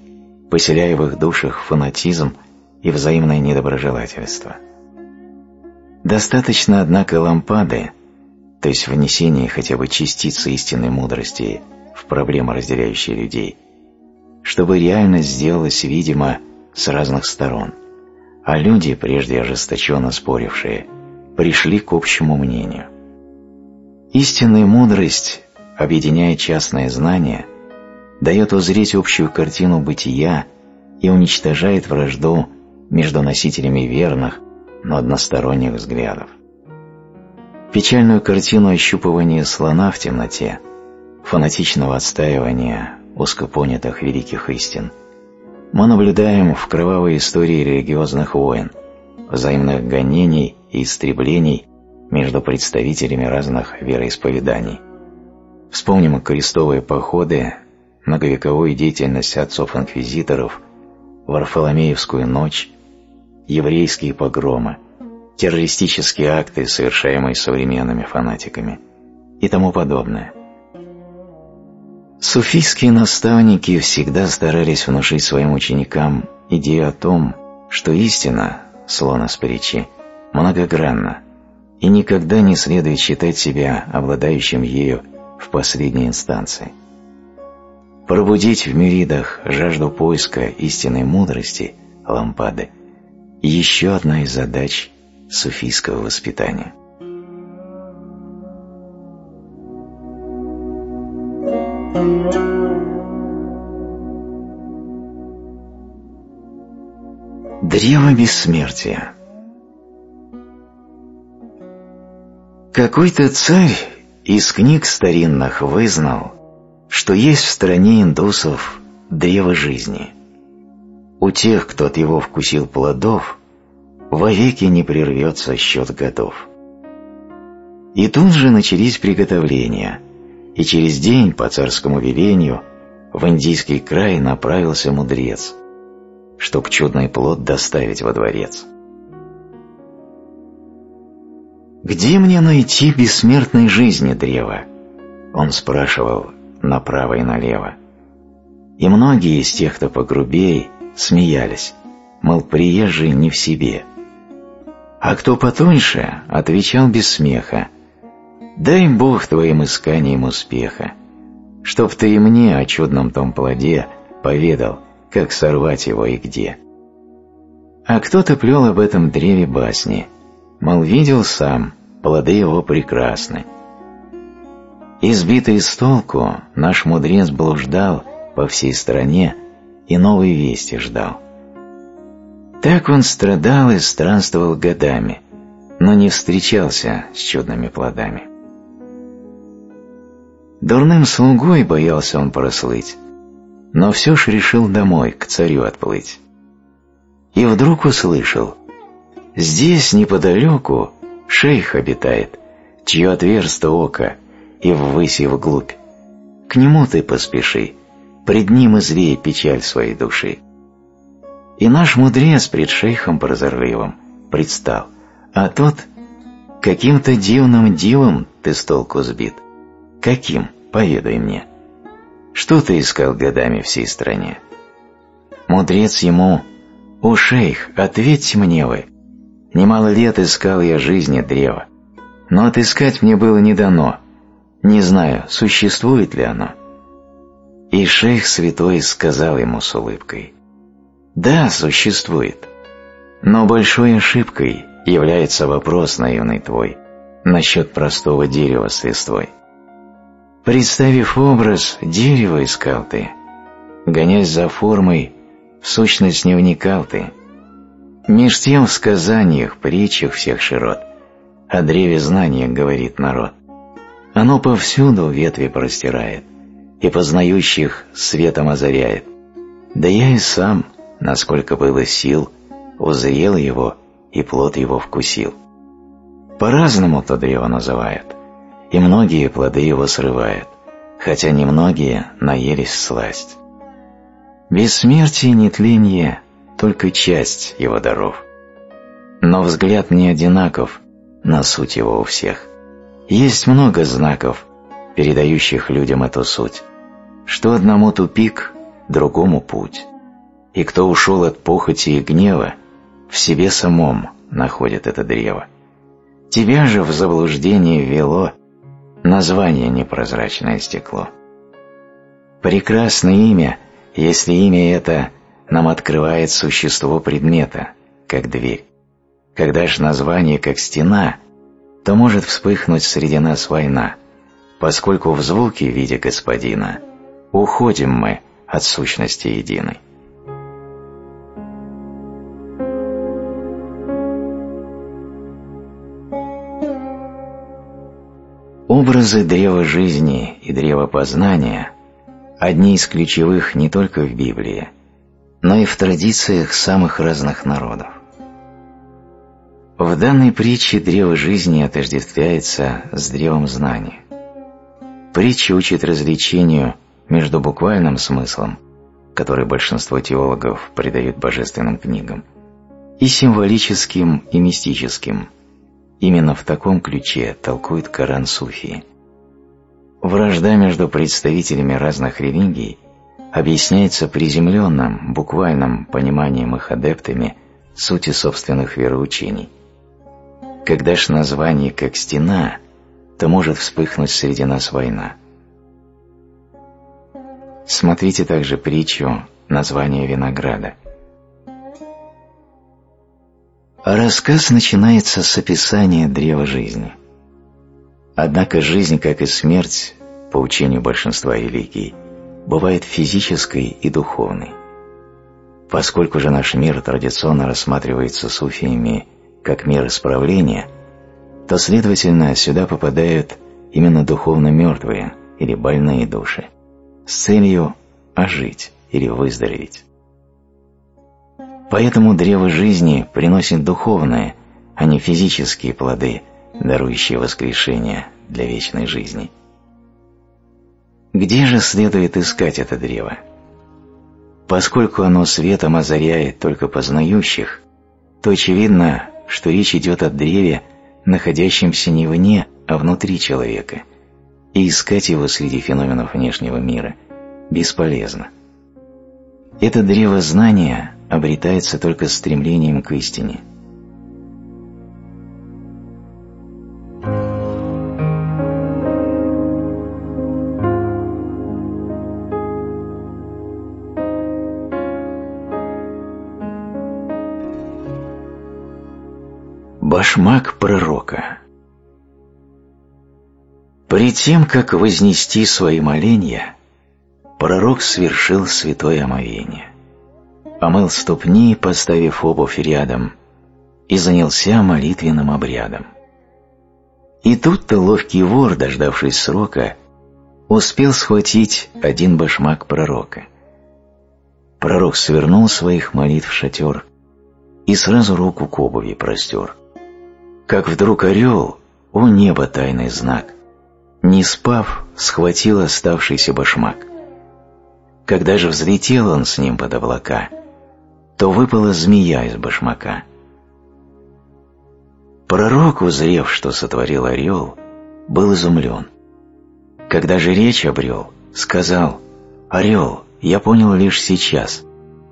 поселяя в их душах фанатизм и взаимное недоброжелательство – Достаточно, однако, лампады, то есть внесения хотя бы частицы истинной мудрости в проблемы, разделяющие людей, чтобы реальность сделалась видима с разных сторон, а люди, прежде ожесточенно спорившие, пришли к общему мнению. Истинная мудрость, объединяя частное знание, дает узреть общую картину бытия и уничтожает вражду между носителями верных но односторонних взглядов. Печальную картину ощупывания слона в темноте, фанатичного отстаивания узкопонятых великих истин, мы наблюдаем в кровавой истории религиозных войн, взаимных гонений и истреблений между представителями разных вероисповеданий. Вспомним крестовые походы, многовековую деятельность отцов-инквизиторов, Варфоломеевскую ночь, еврейские погромы, террористические акты, совершаемые современными фанатиками и тому подобное. Суфийские наставники всегда старались внушить своим ученикам идею о том, что истина, слона с притчи, многогранна, и никогда не следует считать себя обладающим ею в последней инстанции. Пробудить в миридах жажду поиска истинной мудрости, лампады, еще одна из задач суфийского воспитания. Древо бессмертия Какой-то царь из книг старинных вызнал, что есть в стране индусов древо жизни – у тех, кто от его вкусил плодов, вовеки не прервется счет годов. И тут же начались приготовления, и через день по царскому велению в индийский край направился мудрец, чтоб чудный плод доставить во дворец. «Где мне найти бессмертной жизни древо?» Он спрашивал направо и налево. И многие из тех, кто погрубей, смеялись, мол, приезжий не в себе. А кто потоньше, отвечал без смеха, «Дай Бог твоим исканиям успеха, чтоб ты и мне о чудном том плоде поведал, как сорвать его и где». А кто-то плел об этом древе басни, мол, видел сам, плоды его прекрасны. Избитый с толку, наш мудрец блуждал по всей стране и новой вести ждал. Так он страдал и странствовал годами, но не встречался с чудными плодами. Дурным слугой боялся он прослыть, но все ж решил домой, к царю отплыть и вдруг услышал «Здесь, неподалеку, шейх обитает, чье отверсто око, и ввысь и вглубь. К нему ты поспеши, пред ним излей печаль своей души». И наш мудрец пред шейхом прозорливым предстал, а тот каким-то дивным дивом ты с толку сбит. Каким? Поведай мне. Что ты искал годами всей стране? Мудрец ему «О, шейх, ответьте мне вы! Немало лет искал я жизни древа, но отыскать мне было не дано. Не знаю, существует ли оно». И шейх святой сказал ему с улыбкой, «Да, существует, но большой ошибкой является вопрос наивный твой насчет простого дерева с листвой. Представив образ, дерево искал ты, гонясь за формой, в сущность не вникал ты. Меж тем в сказаниях, притчах всех широт о древе знания говорит народ. Оно повсюду ветви простирает и познающих светом озаряет. Да я и сам, насколько было сил, узрел его и плод его вкусил. По-разному то древо называют, и многие плоды его срывают, хотя немногие наелись сласть. Бессмертие и нетление – только часть его даров. Но взгляд не одинаков на суть его у всех. Есть много знаков, передающих людям эту суть, что одному тупик, другому путь. И кто ушел от похоти и гнева, в себе самом находит это древо. Тебя же в заблуждение ввело название непрозрачное стекло. Прекрасное имя – если имя это нам открывает существо предмета, как дверь. Когда же название как стена, то может вспыхнуть среди нас война, поскольку в звуке в виде господина уходим мы от сущности единой. Образы древа жизни и древа познания – одни из ключевых не только в Библии, но и в традициях самых разных народов. В данной притче древо жизни отождествляется с древом знания. Притча учит развлечению между буквальным смыслом, который большинство теологов придают божественным книгам, и символическим и мистическим. Именно в таком ключе толкует Коран Суфии. Вражда между представителями разных религий объясняется приземленным, буквальным пониманием их адептами сути собственных вероучений. Когда ж название как стена, то может вспыхнуть среди нас война. Смотрите также притчу «Название винограда». Рассказ начинается с описания древа жизни – Однако жизнь, как и смерть, по учению большинства религий, бывает физической и духовной. Поскольку же наш мир традиционно рассматривается суфиями как мир исправления, то, следовательно, сюда попадают именно духовно мертвые или больные души с целью ожить или выздороветь. Поэтому древо жизни приносит духовные, а не физические плоды – дарующее воскрешение для вечной жизни. Где же следует искать это древо? Поскольку оно светом озаряет только познающих, то очевидно, что речь идет о древе, находящемся не вне, а внутри человека, и искать его среди феноменов внешнего мира бесполезно. Это древо знания обретается только стремлением к истине. Башмак пророка При тем, как вознести свои моления, пророк совершил святое омовение. Омыл ступни, поставив обувь рядом, и занялся молитвенным обрядом. И тут-то ловкий вор, дождавшись срока, успел схватить один башмак пророка. Пророк свернул своих молитв в шатер и сразу руку к обуви простер. Как вдруг орел, у неба тайный знак, не спав, схватил оставшийся башмак. Когда же взлетел он с ним под облака, то выпала змея из башмака. Пророк, узрев, что сотворил орел, был изумлен. Когда же речь обрел, сказал, «Орел, я понял лишь сейчас,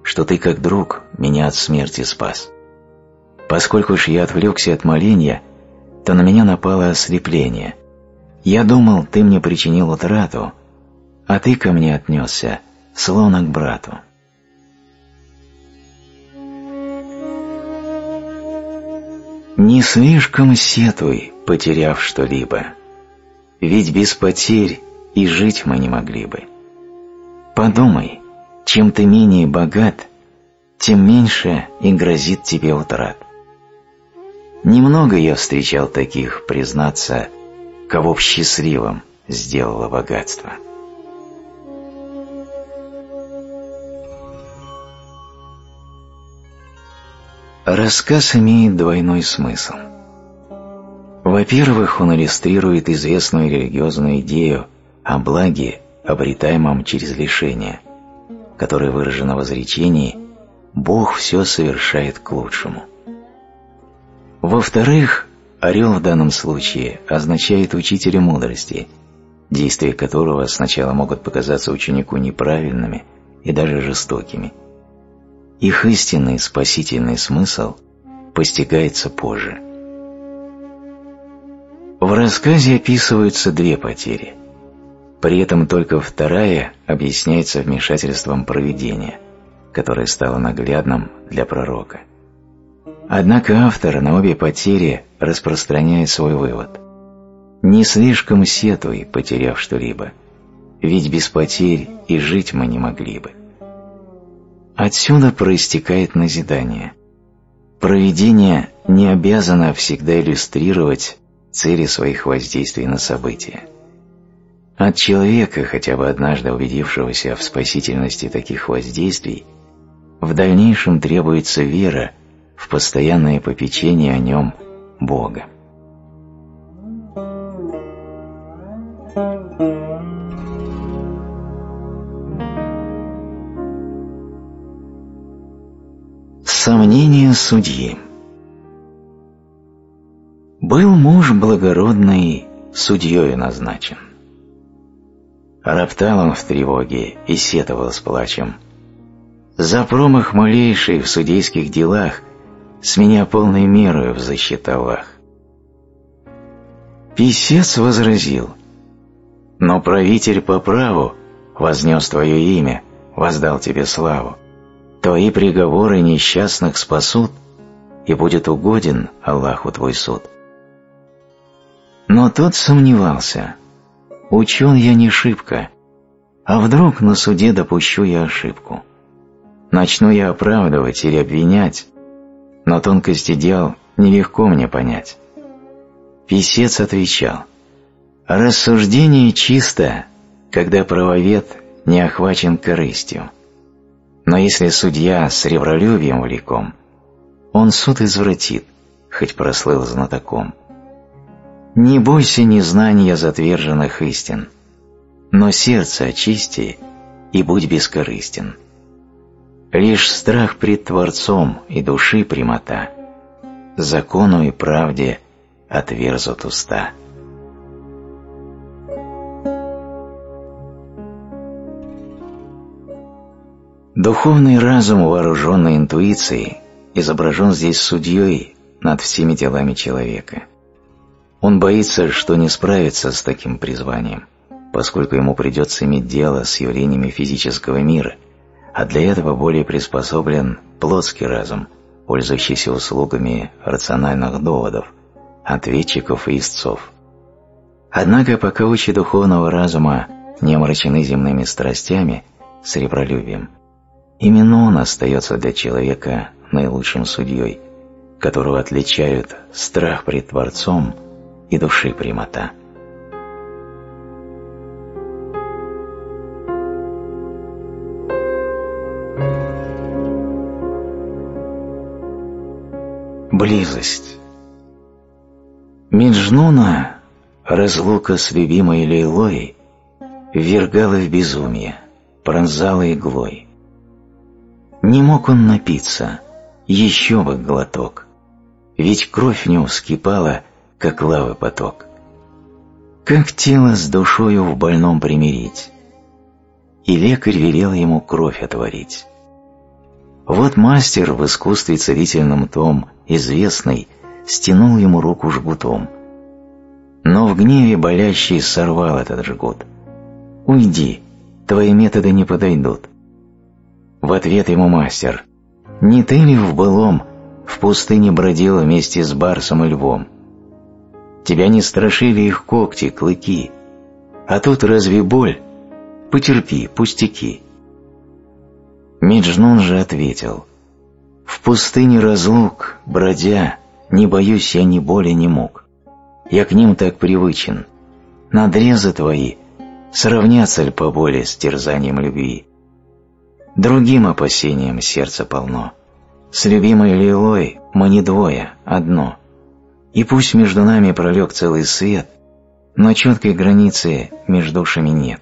что ты, как друг, меня от смерти спас. Поскольку ж я отвлекся от моления, то на меня напало ослепление. Я думал, ты мне причинил утрату, а ты ко мне отнесся, словно к брату. Не слишком сетуй, потеряв что-либо, ведь без потерь и жить мы не могли бы. Подумай, чем ты менее богат, тем меньше и грозит тебе утрат. Немного я встречал таких, признаться, кого б счастливым сделало богатство. Рассказ имеет двойной смысл. Во-первых, он иллюстрирует известную религиозную идею о благе, обретаемом через лишение, которая выражена в изречении «Бог все совершает к лучшему». Во-вторых, орел в данном случае означает учителя мудрости, действия которого сначала могут показаться ученику неправильными и даже жестокими – их истинный спасительный смысл постигается позже. В рассказе описываются две потери. При этом только вторая объясняется вмешательством провидения, которое стало наглядным для пророка. Однако автор на обе потери распространяет свой вывод. Не слишком сетуй, потеряв что-либо, ведь без потерь и жить мы не могли бы. Отсюда проистекает назидание. Проведение не обязано всегда иллюстрировать цели своих воздействий на события. От человека, хотя бы однажды убедившегося в спасительности таких воздействий, в дальнейшем требуется вера постоянное попечение о нем Бога. Сомнение судьи Был муж благородный, судьей назначен. Роптал он в тревоге и сетовал с плачем. За промах малейший в судейских делах с меня полной мерою в защитовах. Писец возразил, но правитель по праву вознес твое имя, воздал тебе славу. Твои приговоры несчастных спасут, и будет угоден Аллаху твой суд. Но тот сомневался. Учен я не шибко, а вдруг на суде допущу я ошибку. Начну я оправдывать или обвинять, но тонкости дел нелегко мне понять. Писец отвечал, «Рассуждение чисто, когда правовед не охвачен корыстью. Но если судья с ревролюбием влеком, он суд извратит, хоть прослыл знатоком. Не бойся незнания затверженных истин, но сердце очисти и будь бескорыстен. Лишь страх пред Творцом и души прямота, закону и правде отверзут уста. Духовный разум, вооруженный интуицией, изображен здесь судьей над всеми делами человека. Он боится, что не справится с таким призванием, поскольку ему придется иметь дело с явлениями физического мира, а для этого более приспособлен плотский разум, пользующийся услугами рациональных доводов, ответчиков и истцов. Однако пока очи духовного разума не омрачены земными страстями, сребролюбием, Именно он остается для человека наилучшим судьей, которого отличают страх пред Творцом и души прямота. Близость Меджнуна, разлука с любимой Лейлой, ввергала в безумие, пронзала иглой. Не мог он напиться, еще бы глоток, ведь кровь в нем вскипала, как лавы поток. Как тело с душою в больном примирить? И лекарь велел ему кровь отворить. Вот мастер в искусстве целительном том, известный, стянул ему руку жгутом. Но в гневе болящий сорвал этот жгут. «Уйди, твои методы не подойдут. В ответ ему мастер. «Не ты ли в былом в пустыне бродил вместе с барсом и львом? Тебя не страшили их когти, клыки, а тут разве боль? Потерпи, пустяки». Миджнун же ответил. «В пустыне разлук, бродя, не боюсь я ни боли, ни мук. Я к ним так привычен. Надрезы твои сравнятся ли по боли с терзанием любви?» Другим опасением сердце полно. С любимой Лилой мы не двое, одно. И пусть между нами пролег целый свет, но четкой границы между душами нет.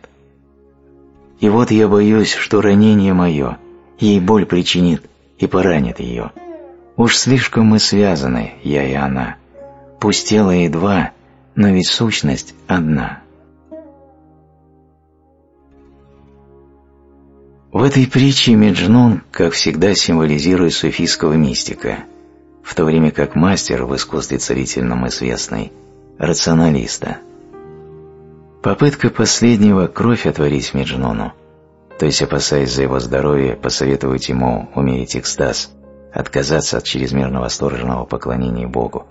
И вот я боюсь, что ранение мое ей боль причинит и поранит ее. Уж слишком мы связаны, я и она. Пусть тело и два, но ведь сущность одна. В этой притче Меджнун, как всегда, символизирует суфийского мистика, в то время как мастер в искусстве целительном известный – рационалиста. Попытка последнего кровь отворить Меджнуну, то есть опасаясь за его здоровье, посоветовать ему умерить экстаз, отказаться от чрезмерно восторженного поклонения Богу,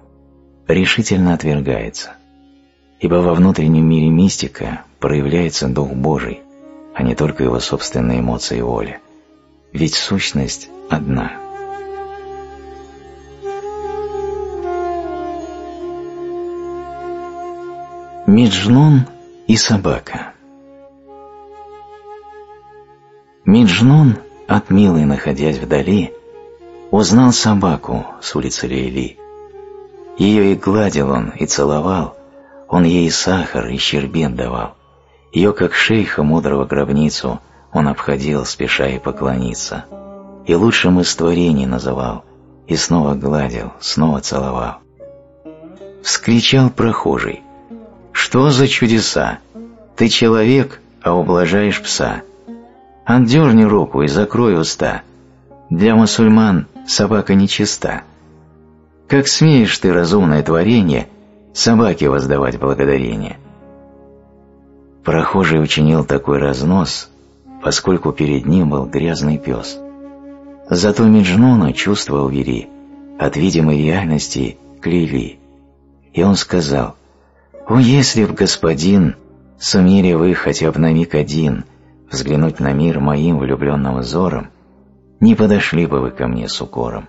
решительно отвергается, ибо во внутреннем мире мистика проявляется Дух Божий – а не только его собственные эмоции и воля. Ведь сущность одна. Миджнун и собака Миджнун, от милой находясь вдали, узнал собаку с улицы Лейли. Ее и гладил он, и целовал, он ей сахар и щербет давал. Ее, как шейха мудрого гробницу, он обходил, спеша и поклониться, и лучшим из творений называл, и снова гладил, снова целовал. Вскричал прохожий, «Что за чудеса? Ты человек, а ублажаешь пса. Отдерни руку и закрой уста. Для мусульман собака нечиста. Как смеешь ты, разумное творение, собаке воздавать благодарение?» Прохожий учинил такой разнос, поскольку перед ним был грязный пес. Зато Меджнуна чувства увели от видимой реальности к Лили. И он сказал, «О, если б, господин, сумели вы хотя бы на миг один взглянуть на мир моим влюбленным взором, не подошли бы вы ко мне с укором.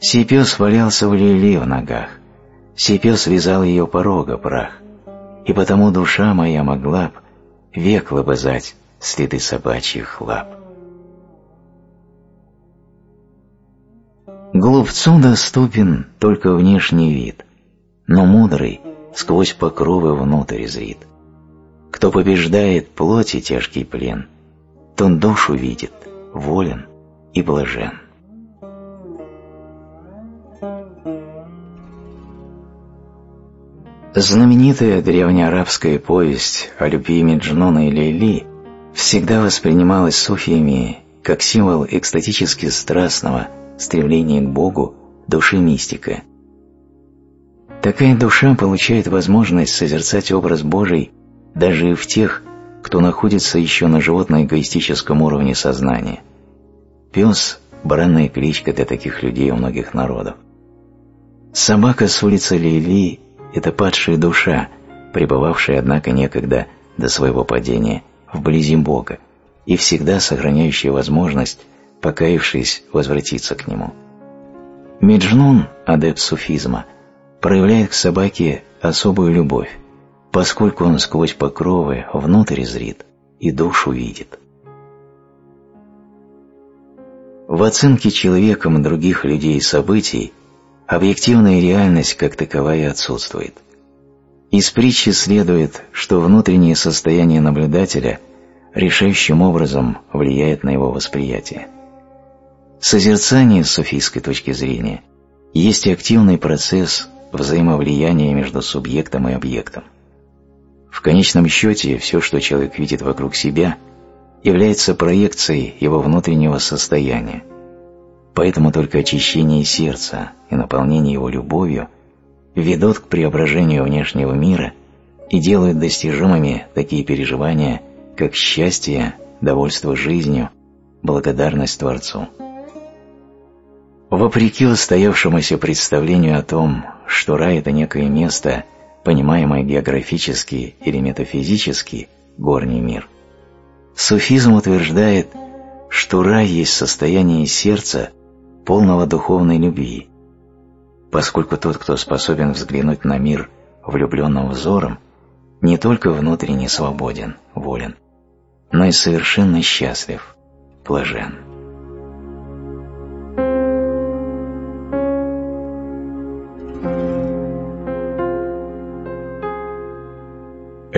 Сей пес валялся в Лили в ногах, сей пес вязал ее порога прах, и потому душа моя могла б век лобызать следы собачьих лап. Глупцу доступен только внешний вид, но мудрый сквозь покровы внутрь зрит. Кто побеждает плоти тяжкий плен, тот душу видит, волен и блажен. Знаменитая древнеарабская повесть о любви Меджнуна и Лейли всегда воспринималась суфиями как символ экстатически страстного стремления к Богу души мистика. Такая душа получает возможность созерцать образ Божий даже в тех, кто находится еще на животно-эгоистическом уровне сознания. Пес – бранная кличка для таких людей у многих народов. Собака с улицы Лили – это падшая душа, пребывавшая, однако, некогда до своего падения вблизи Бога и всегда сохраняющая возможность, покаявшись, возвратиться к Нему. Меджнун, адепт суфизма, проявляет к собаке особую любовь, поскольку он сквозь покровы внутрь зрит и душу видит. В оценке человеком других людей и событий объективная реальность как таковая отсутствует. Из притчи следует, что внутреннее состояние наблюдателя решающим образом влияет на его восприятие. Созерцание с суфийской точки зрения есть активный процесс взаимовлияния между субъектом и объектом. В конечном счете все, что человек видит вокруг себя, является проекцией его внутреннего состояния. Поэтому только очищение сердца и наполнение его любовью ведут к преображению внешнего мира и делают достижимыми такие переживания, как счастье, довольство жизнью, благодарность Творцу. Вопреки устоявшемуся представлению о том, что рай – это некое место, понимаемое географически или метафизически, горний мир, суфизм утверждает, что рай есть состояние сердца, полного духовной любви, поскольку тот, кто способен взглянуть на мир влюбленным взором, не только внутренне свободен, волен, но и совершенно счастлив, блажен.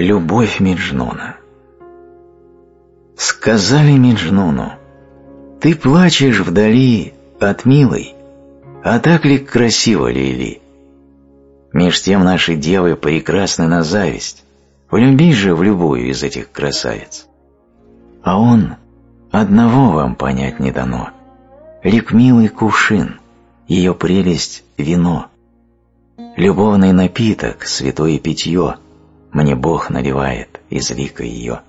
Любовь Меджнуна Сказали Меджнуну, «Ты плачешь вдали от милой, а так ли красиво Лили? Меж тем наши девы прекрасны на зависть, влюбись же в любую из этих красавиц. А он одного вам понять не дано, лик милый кувшин, ее прелесть — вино. Любовный напиток, святое питье — мне Бог наливает из лика ее.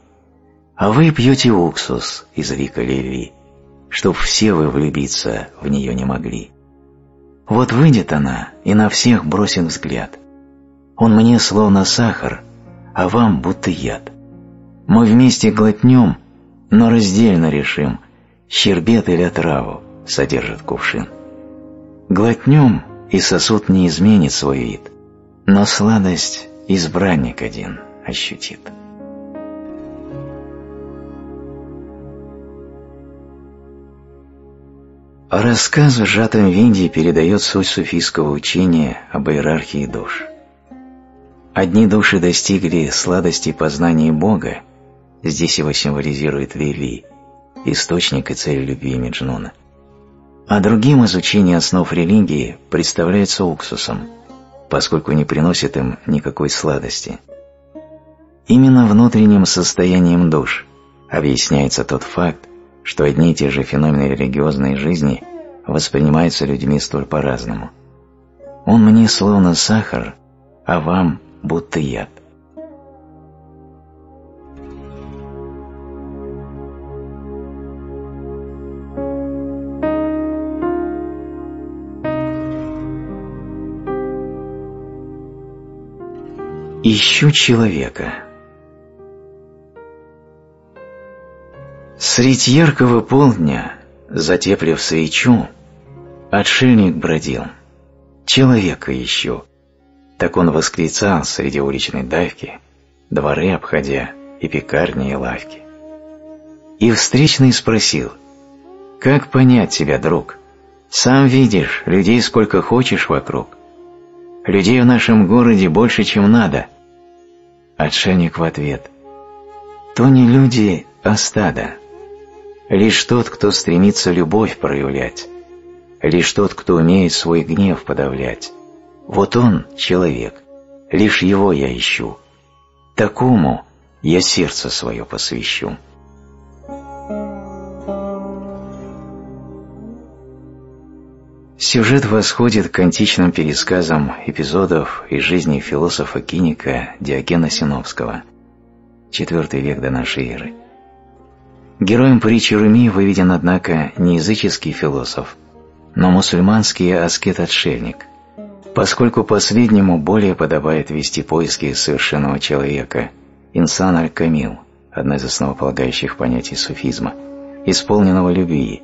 А вы пьете уксус из лика Леви, чтоб все вы влюбиться в нее не могли. Вот выйдет она и на всех бросит взгляд. Он мне словно сахар, а вам будто яд. Мы вместе глотнем, но раздельно решим, щербет или отраву содержит кувшин. Глотнем, и сосуд не изменит свой вид, но сладость избранник один ощутит. Рассказ в сжатом виде передает суть суфийского учения об иерархии душ. Одни души достигли сладости познания Бога, здесь его символизирует Вели, источник и цель любви Меджнуна, а другим изучение основ религии представляется уксусом – поскольку не приносит им никакой сладости. Именно внутренним состоянием душ объясняется тот факт, что одни и те же феномены религиозной жизни воспринимаются людьми столь по-разному. Он мне словно сахар, а вам будто яд. Ищу человека. Средь яркого полдня, затеплив свечу, отшельник бродил. Человека ищу. Так он восклицал среди уличной давки, дворы обходя и пекарни и лавки. И встречный спросил, «Как понять тебя, друг? Сам видишь, людей сколько хочешь вокруг. Людей в нашем городе больше, чем надо. Отшельник в ответ. То не люди, а стадо. Лишь тот, кто стремится любовь проявлять. Лишь тот, кто умеет свой гнев подавлять. Вот он, человек. Лишь его я ищу. Такому я сердце свое посвящу. Сюжет восходит к античным пересказам эпизодов из жизни философа-киника Диогена Синовского, IV век до нашей эры. Героем притчи Руми выведен, однако, не языческий философ, но мусульманский аскет-отшельник, поскольку последнему более подобает вести поиски совершенного человека, инсан аль-камил, одно из основополагающих понятий суфизма, исполненного любви,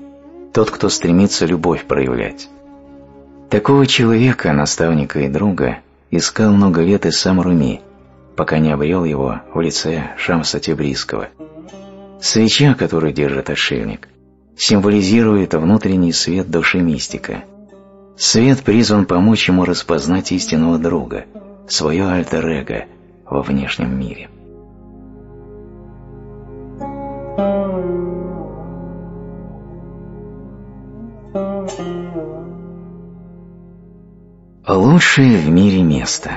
тот, кто стремится любовь проявлять. Такого человека, наставника и друга, искал много лет и сам Руми, пока не обрел его в лице Шамса Тибрийского – Свеча, которую держит отшельник, символизирует внутренний свет души мистика. Свет призван помочь ему распознать истинного друга, свое альтер-эго во внешнем мире. Лучшее в мире место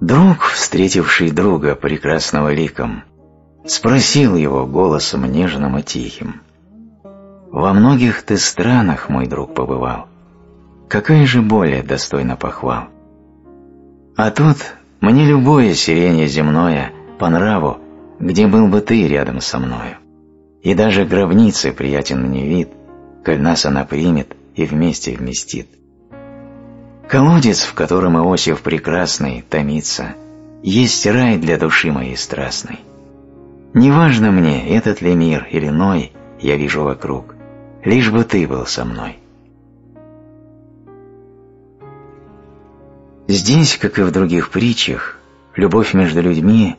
Друг, встретивший друга прекрасного ликом, Спросил его голосом нежным и тихим. «Во многих ты странах, мой друг, побывал. Какая же более достойна похвал? А тут мне любое сиренье земное по нраву, где был бы ты рядом со мною. И даже гробницы приятен мне вид, коль нас она примет и вместе вместит. Колодец, в котором Иосиф прекрасный томится, есть рай для души моей страстной. Неважно мне, этот ли мир или иной я вижу вокруг, лишь бы ты был со мной. Здесь, как и в других притчах, любовь между людьми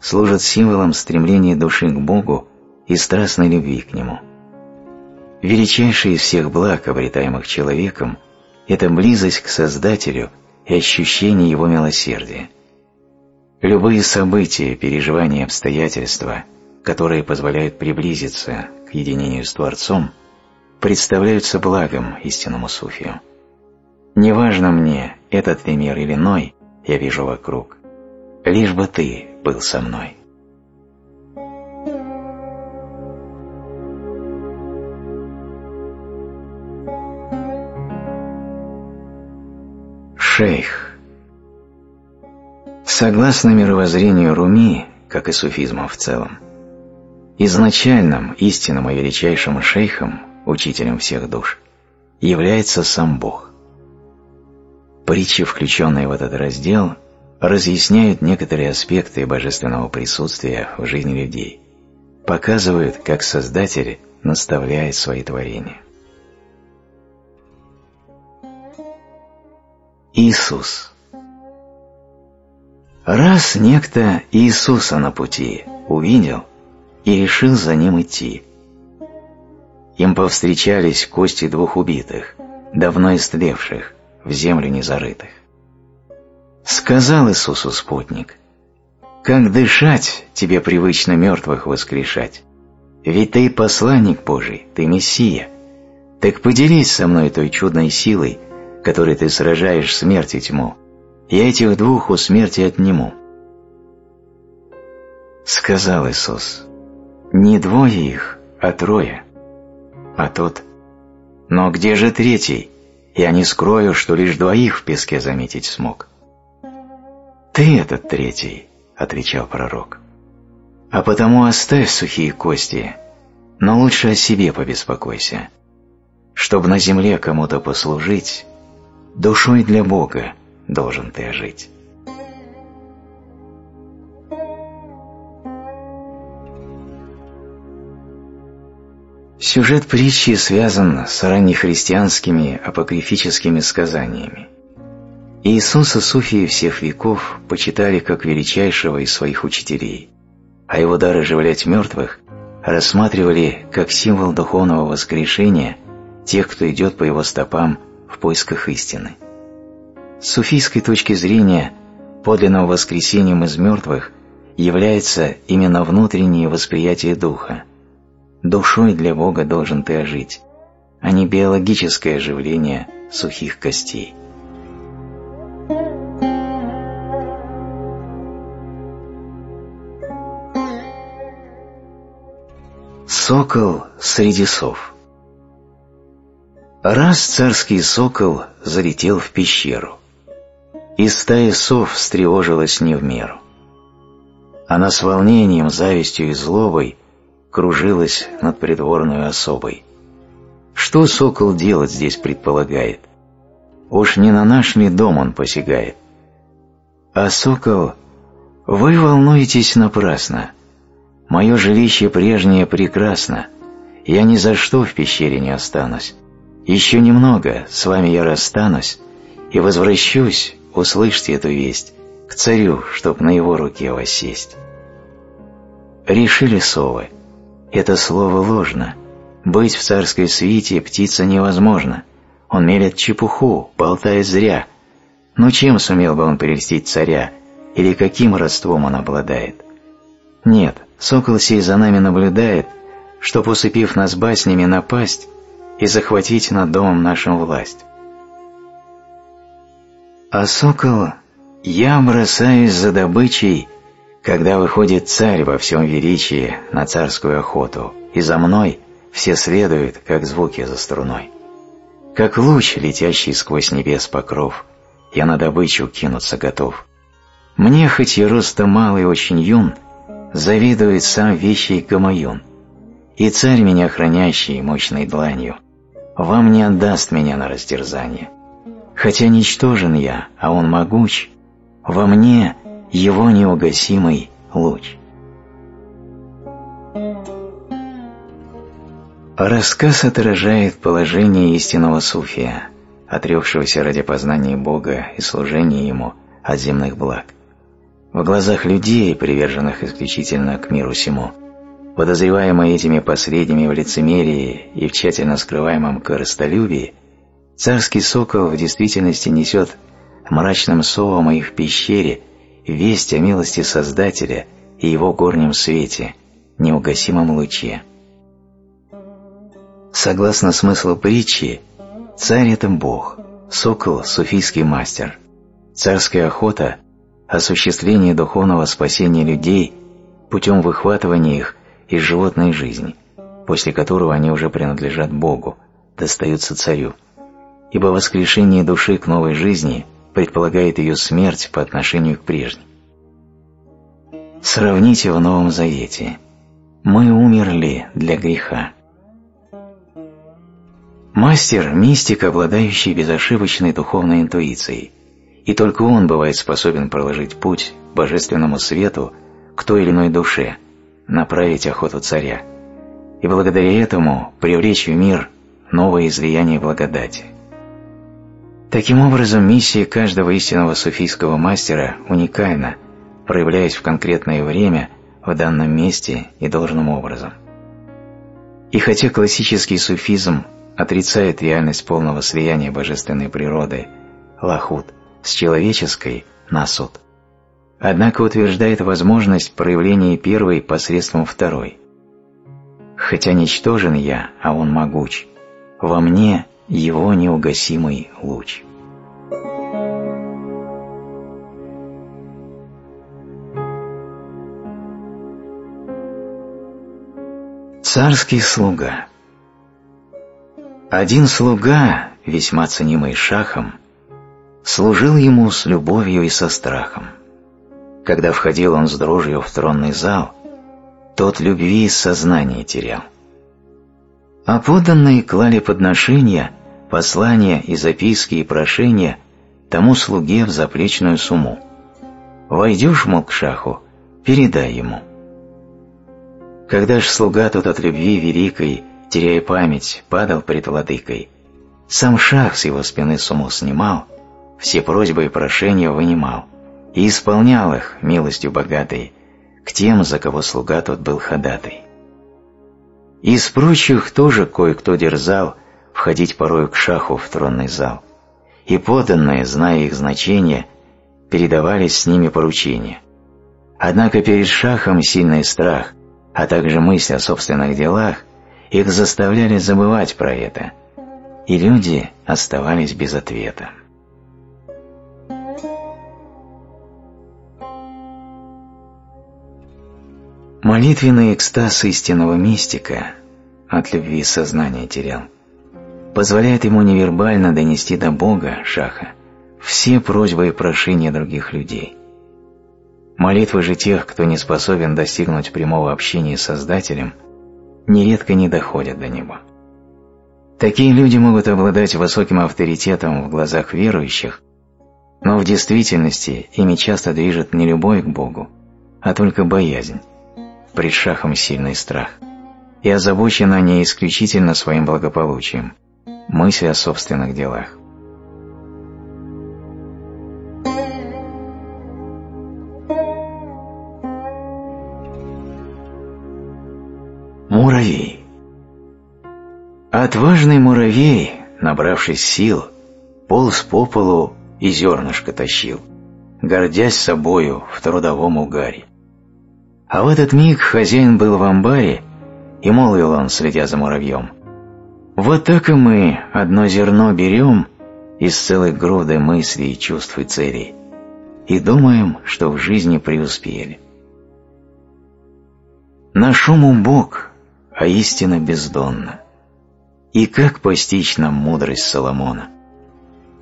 служит символом стремления души к Богу и страстной любви к Нему. Величайшее из всех благ, обретаемых человеком, это близость к Создателю и ощущение Его милосердия. Любые события, переживания обстоятельства, которые позволяют приблизиться к единению с Творцом, представляются благом истинному суфию. Неважно мне, этот ли мир или иной я вижу вокруг, лишь бы ты был со мной. Шейх Согласно мировоззрению Руми, как и суфизма в целом, изначальным, истинным и величайшим шейхом, учителем всех душ, является сам Бог. Притчи, включенные в этот раздел, разъясняют некоторые аспекты божественного присутствия в жизни людей, показывают, как Создатель наставляет свои творения. Иисус – Раз некто Иисуса на пути увидел и решил за ним идти. Им повстречались кости двух убитых, давно истлевших, в землю не зарытых. Сказал Иисусу спутник, «Как дышать тебе привычно мертвых воскрешать? Ведь ты посланник Божий, ты Мессия. Так поделись со мной той чудной силой, которой ты сражаешь смерть и тьму, я этих двух у смерти отниму. Сказал Иисус, не двое их, а трое. А тот, но где же третий? Я не скрою, что лишь двоих в песке заметить смог. Ты этот третий, отвечал пророк. А потому оставь сухие кости, но лучше о себе побеспокойся. Чтобы на земле кому-то послужить, душой для Бога, должен ты ожить. Сюжет притчи связан с раннехристианскими апокрифическими сказаниями. Иисуса суфии всех веков почитали как величайшего из своих учителей, а его дар оживлять мертвых рассматривали как символ духовного воскрешения тех, кто идет по его стопам в поисках истины. С суфийской точки зрения подлинным воскресением из мертвых является именно внутреннее восприятие духа. Душой для Бога должен ты ожить, а не биологическое оживление сухих костей. Сокол среди сов Раз царский сокол залетел в пещеру, и стая сов встревожилась не в меру. Она с волнением, завистью и злобой кружилась над придворной особой. Что сокол делать здесь предполагает? Уж не на наш ли дом он посягает? А сокол, вы волнуетесь напрасно. Мое жилище прежнее прекрасно. Я ни за что в пещере не останусь. Еще немного, с вами я расстанусь и возвращусь, услышьте эту весть, к царю, чтоб на его руке воссесть. Решили совы. Это слово ложно. Быть в царской свите птица невозможно. Он мелет чепуху, болтает зря. Но чем сумел бы он прельстить царя, или каким родством он обладает? Нет, сокол сей за нами наблюдает, чтоб, усыпив нас баснями, напасть, и захватить над домом нашим власть. А сокол, я бросаюсь за добычей, когда выходит царь во всем величии на царскую охоту, и за мной все следуют, как звуки за струной. Как луч, летящий сквозь небес покров, я на добычу кинуться готов. Мне, хоть и роста малый очень юн, завидует сам вещий Гамаюн, и царь меня хранящий мощной дланью, вам не отдаст меня на растерзание. Хотя ничтожен я, а он могуч, во мне его неугасимый луч. Рассказ отражает положение истинного суфия, отрекшегося ради познания Бога и служения Ему от земных благ. В глазах людей, приверженных исключительно к миру сему, Подозреваемый этими последними в лицемерии и в тщательно скрываемом корыстолюбии, царский сокол в действительности несет мрачным совам и в пещере весть о милости Создателя и его горнем свете, неугасимом луче. Согласно смыслу притчи, царь – это Бог, сокол – суфийский мастер, царская охота – осуществление духовного спасения людей путем выхватывания их из животной жизни, после которого они уже принадлежат Богу, достаются царю, ибо воскрешение души к новой жизни предполагает ее смерть по отношению к прежней. Сравните в Новом Завете. Мы умерли для греха. Мастер – мистик, обладающий безошибочной духовной интуицией, и только он бывает способен проложить путь божественному свету к той или иной душе – направить охоту царя, и благодаря этому привлечь в мир новое излияние благодати. Таким образом, миссия каждого истинного суфийского мастера уникальна, проявляясь в конкретное время, в данном месте и должным образом. И хотя классический суфизм отрицает реальность полного слияния божественной природы, лахут, с человеческой, насуд, однако утверждает возможность проявления первой посредством второй. Хотя ничтожен я, а он могуч, во мне его неугасимый луч. Царский слуга Один слуга, весьма ценимый шахом, служил ему с любовью и со страхом. Когда входил он с дрожью в тронный зал, тот любви и сознание терял. А поданные клали подношения, послания и записки и прошения тому слуге в заплечную сумму. Войдешь, мол, к шаху, передай ему. Когда ж слуга тот от любви великой, теряя память, падал пред владыкой, сам шах с его спины сумму снимал, все просьбы и прошения вынимал, и исполнял их милостью богатой к тем, за кого слуга тот был ходатай. Из прочих тоже кое-кто дерзал входить порою к шаху в тронный зал, и поданные, зная их значение, передавались с ними поручения. Однако перед шахом сильный страх, а также мысль о собственных делах, их заставляли забывать про это, и люди оставались без ответа. Молитвенный экстаз истинного мистика от любви сознания терял. позволяет ему невербально донести до Бога, Шаха, все просьбы и прошения других людей. Молитвы же тех, кто не способен достигнуть прямого общения с Создателем, нередко не доходят до него. Такие люди могут обладать высоким авторитетом в глазах верующих, но в действительности ими часто движет не любовь к Богу, а только боязнь, пред шахом сильный страх, и озабочены они исключительно своим благополучием, мысль о собственных делах. Муравей Отважный муравей, набравшись сил, полз по полу и зернышко тащил, гордясь собою в трудовом угаре. А в этот миг хозяин был в амбаре, и молвил он, следя за муравьем, «Вот так и мы одно зерно берем из целой груды мыслей, чувств и целей, и думаем, что в жизни преуспели. Наш ум убог, а истина бездонна. И как постичь нам мудрость Соломона?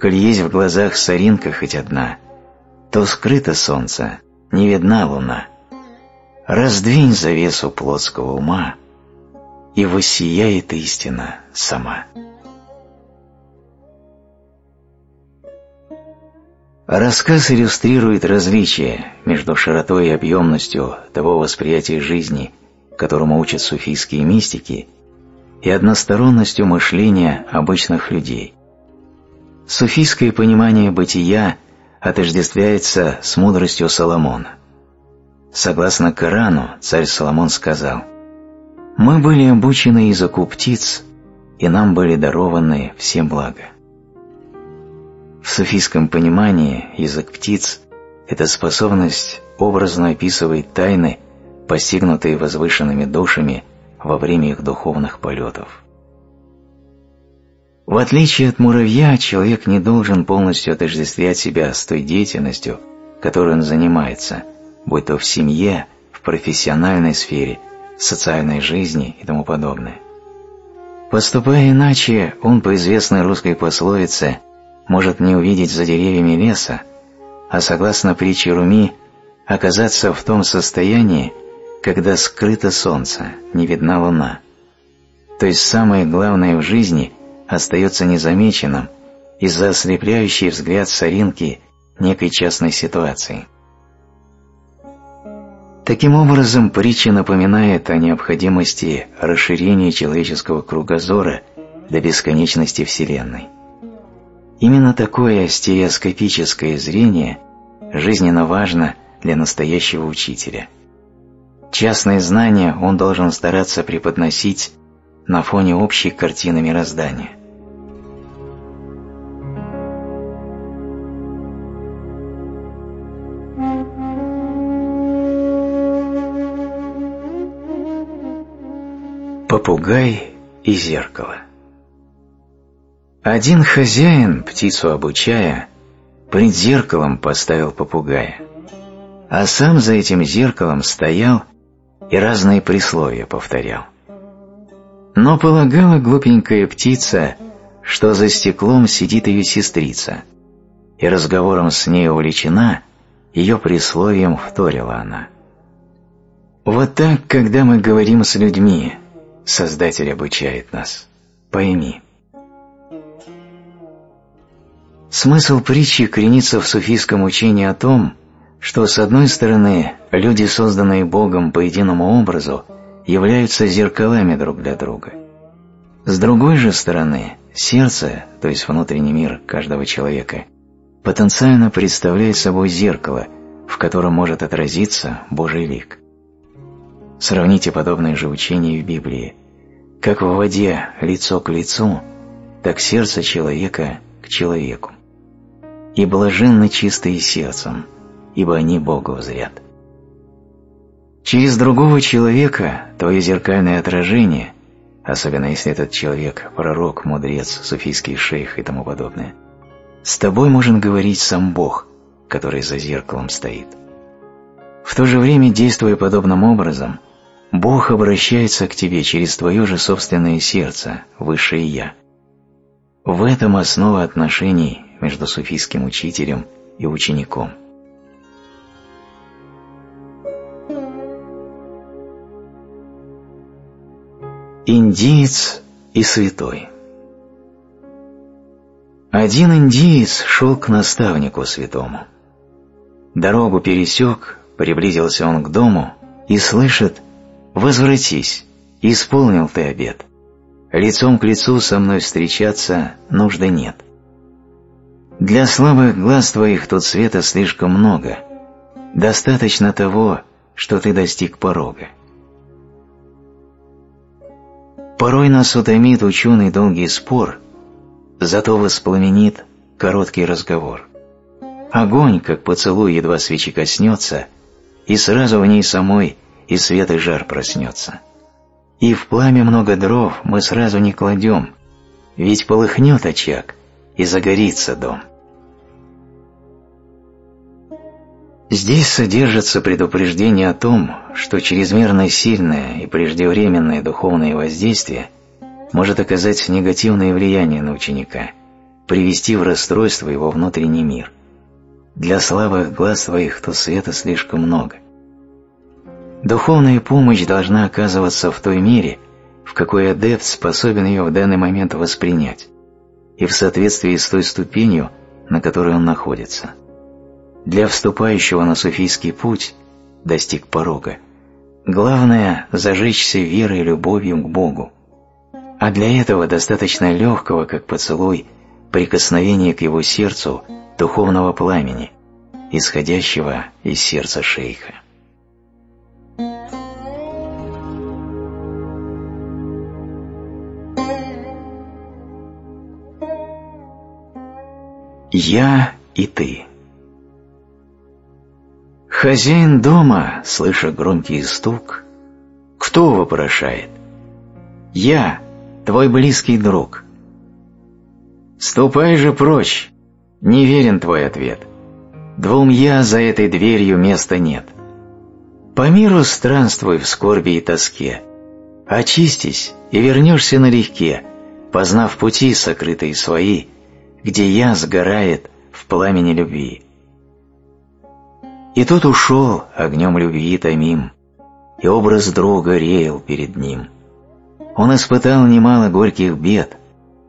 Коль есть в глазах соринка хоть одна, то скрыто солнце, не видна луна. Раздвинь завесу плотского ума, и воссияет истина сама. Рассказ иллюстрирует различие между широтой и объемностью того восприятия жизни, которому учат суфийские мистики, и односторонностью мышления обычных людей. Суфийское понимание бытия отождествляется с мудростью Соломона. Согласно Корану, царь Соломон сказал «Мы были обучены языку птиц, и нам были дарованы все блага». В суфийском понимании язык птиц – это способность образно описывать тайны, постигнутые возвышенными душами во время их духовных полетов. В отличие от муравья, человек не должен полностью отождествлять себя с той деятельностью, которой он занимается, будь то в семье, в профессиональной сфере, социальной жизни и тому подобное. Поступая иначе, он по известной русской пословице может не увидеть за деревьями леса, а согласно притче Руми, оказаться в том состоянии, когда скрыто солнце, не видна луна. То есть самое главное в жизни остается незамеченным из-за ослепляющий взгляд соринки некой частной ситуации. Таким образом, притча напоминает о необходимости расширения человеческого кругозора до бесконечности Вселенной. Именно такое стереоскопическое зрение жизненно важно для настоящего учителя – Частные знания он должен стараться преподносить на фоне общей картины мироздания. Попугай и зеркало Один хозяин, птицу обучая, пред зеркалом поставил попугая, а сам за этим зеркалом стоял и разные присловия повторял. Но полагала глупенькая птица, что за стеклом сидит ее сестрица, и разговором с ней увлечена, ее присловием вторила она. Вот так, когда мы говорим с людьми, Создатель обучает нас. Пойми. Смысл притчи коренится в суфийском учении о том, что, с одной стороны, люди, созданные Богом по единому образу, являются зеркалами друг для друга. С другой же стороны, сердце, то есть внутренний мир каждого человека, потенциально представляет собой зеркало, в котором может отразиться Божий лик. Сравните подобное же учение в Библии. Как в воде лицо к лицу, так сердце человека к человеку. И блаженны чистые сердцем, ибо они Бога узрят. Через другого человека твое зеркальное отражение, особенно если этот человек – пророк, мудрец, суфийский шейх и тому подобное, с тобой может говорить сам Бог, который за зеркалом стоит. В то же время, действуя подобным образом, Бог обращается к тебе через твое же собственное сердце, высшее Я, В этом основа отношений между суфийским учителем и учеником. Индиец и святой Один индиец шел к наставнику святому. Дорогу пересек, приблизился он к дому и слышит «Возвратись, исполнил ты обед. Лицом к лицу со мной встречаться нужды нет. Для слабых глаз твоих тут света слишком много. Достаточно того, что ты достиг порога. Порой нас утомит ученый долгий спор, зато воспламенит короткий разговор. Огонь, как поцелуй, едва свечи коснется, и сразу в ней самой и свет и жар проснется. И в пламя много дров мы сразу не кладем, ведь полыхнет очаг, и загорится дом. Здесь содержится предупреждение о том, что чрезмерно сильное и преждевременное духовное воздействие может оказать негативное влияние на ученика, привести в расстройство его внутренний мир – для слабых глаз твоих то света слишком много. Духовная помощь должна оказываться в той мере, в какой адепт способен ее в данный момент воспринять, и в соответствии с той ступенью, на которой он находится. Для вступающего на суфийский путь, достиг порога, главное – зажечься верой и любовью к Богу, а для этого достаточно легкого, как поцелуй, прикосновения к его сердцу – духовного пламени, исходящего из сердца шейха. Я и ты. Хозяин дома, слыша громкий стук, кто вопрошает? Я, твой близкий друг. Ступай же прочь, Неверен твой ответ. Двум «я» за этой дверью места нет. По миру странствуй в скорби и тоске. Очистись и вернешься налегке, познав пути сокрытые свои, где «я» сгорает в пламени любви. И тут ушел огнем любви томим, и образ друга реял перед ним. Он испытал немало горьких бед,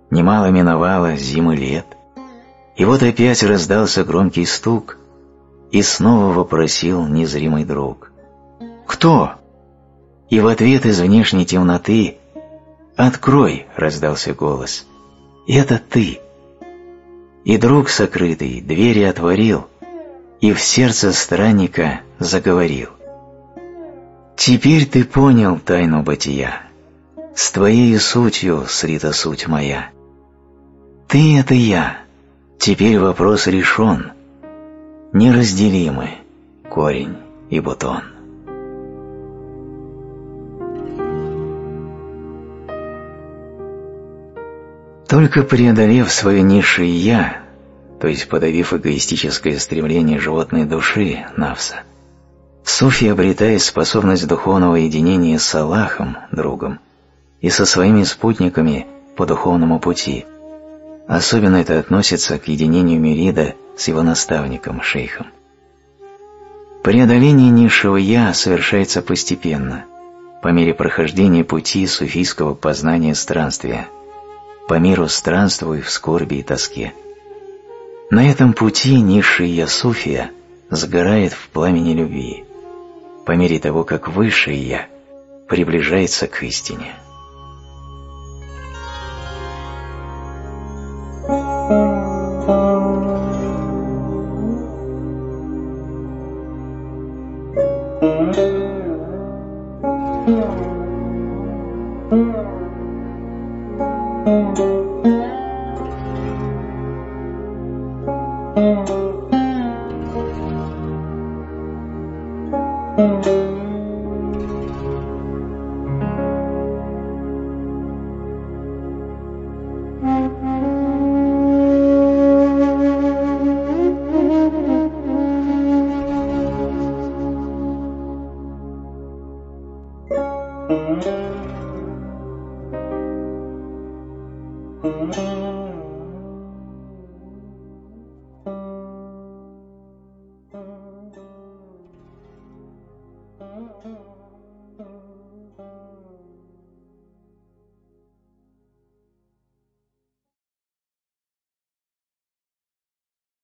немало миновало зимы лет — и вот опять раздался громкий стук, и снова вопросил незримый друг. «Кто?» И в ответ из внешней темноты «Открой!» — раздался голос. «Это ты!» И друг сокрытый двери отворил, и в сердце странника заговорил. «Теперь ты понял тайну бытия, с твоей сутью срита суть моя. Ты — это я, Теперь вопрос решен. Неразделимы корень и бутон. Только преодолев свое низшее «я», то есть подавив эгоистическое стремление животной души, Навса, Суфи обретает способность духовного единения с Аллахом, другом, и со своими спутниками по духовному пути, Особенно это относится к единению Мерида с его наставником, шейхом. Преодоление низшего «я» совершается постепенно, по мере прохождения пути суфийского познания странствия, по миру странствуй в скорби и тоске. На этом пути низший «я» суфия сгорает в пламени любви, по мере того, как высшее «я» приближается к истине. Thank you.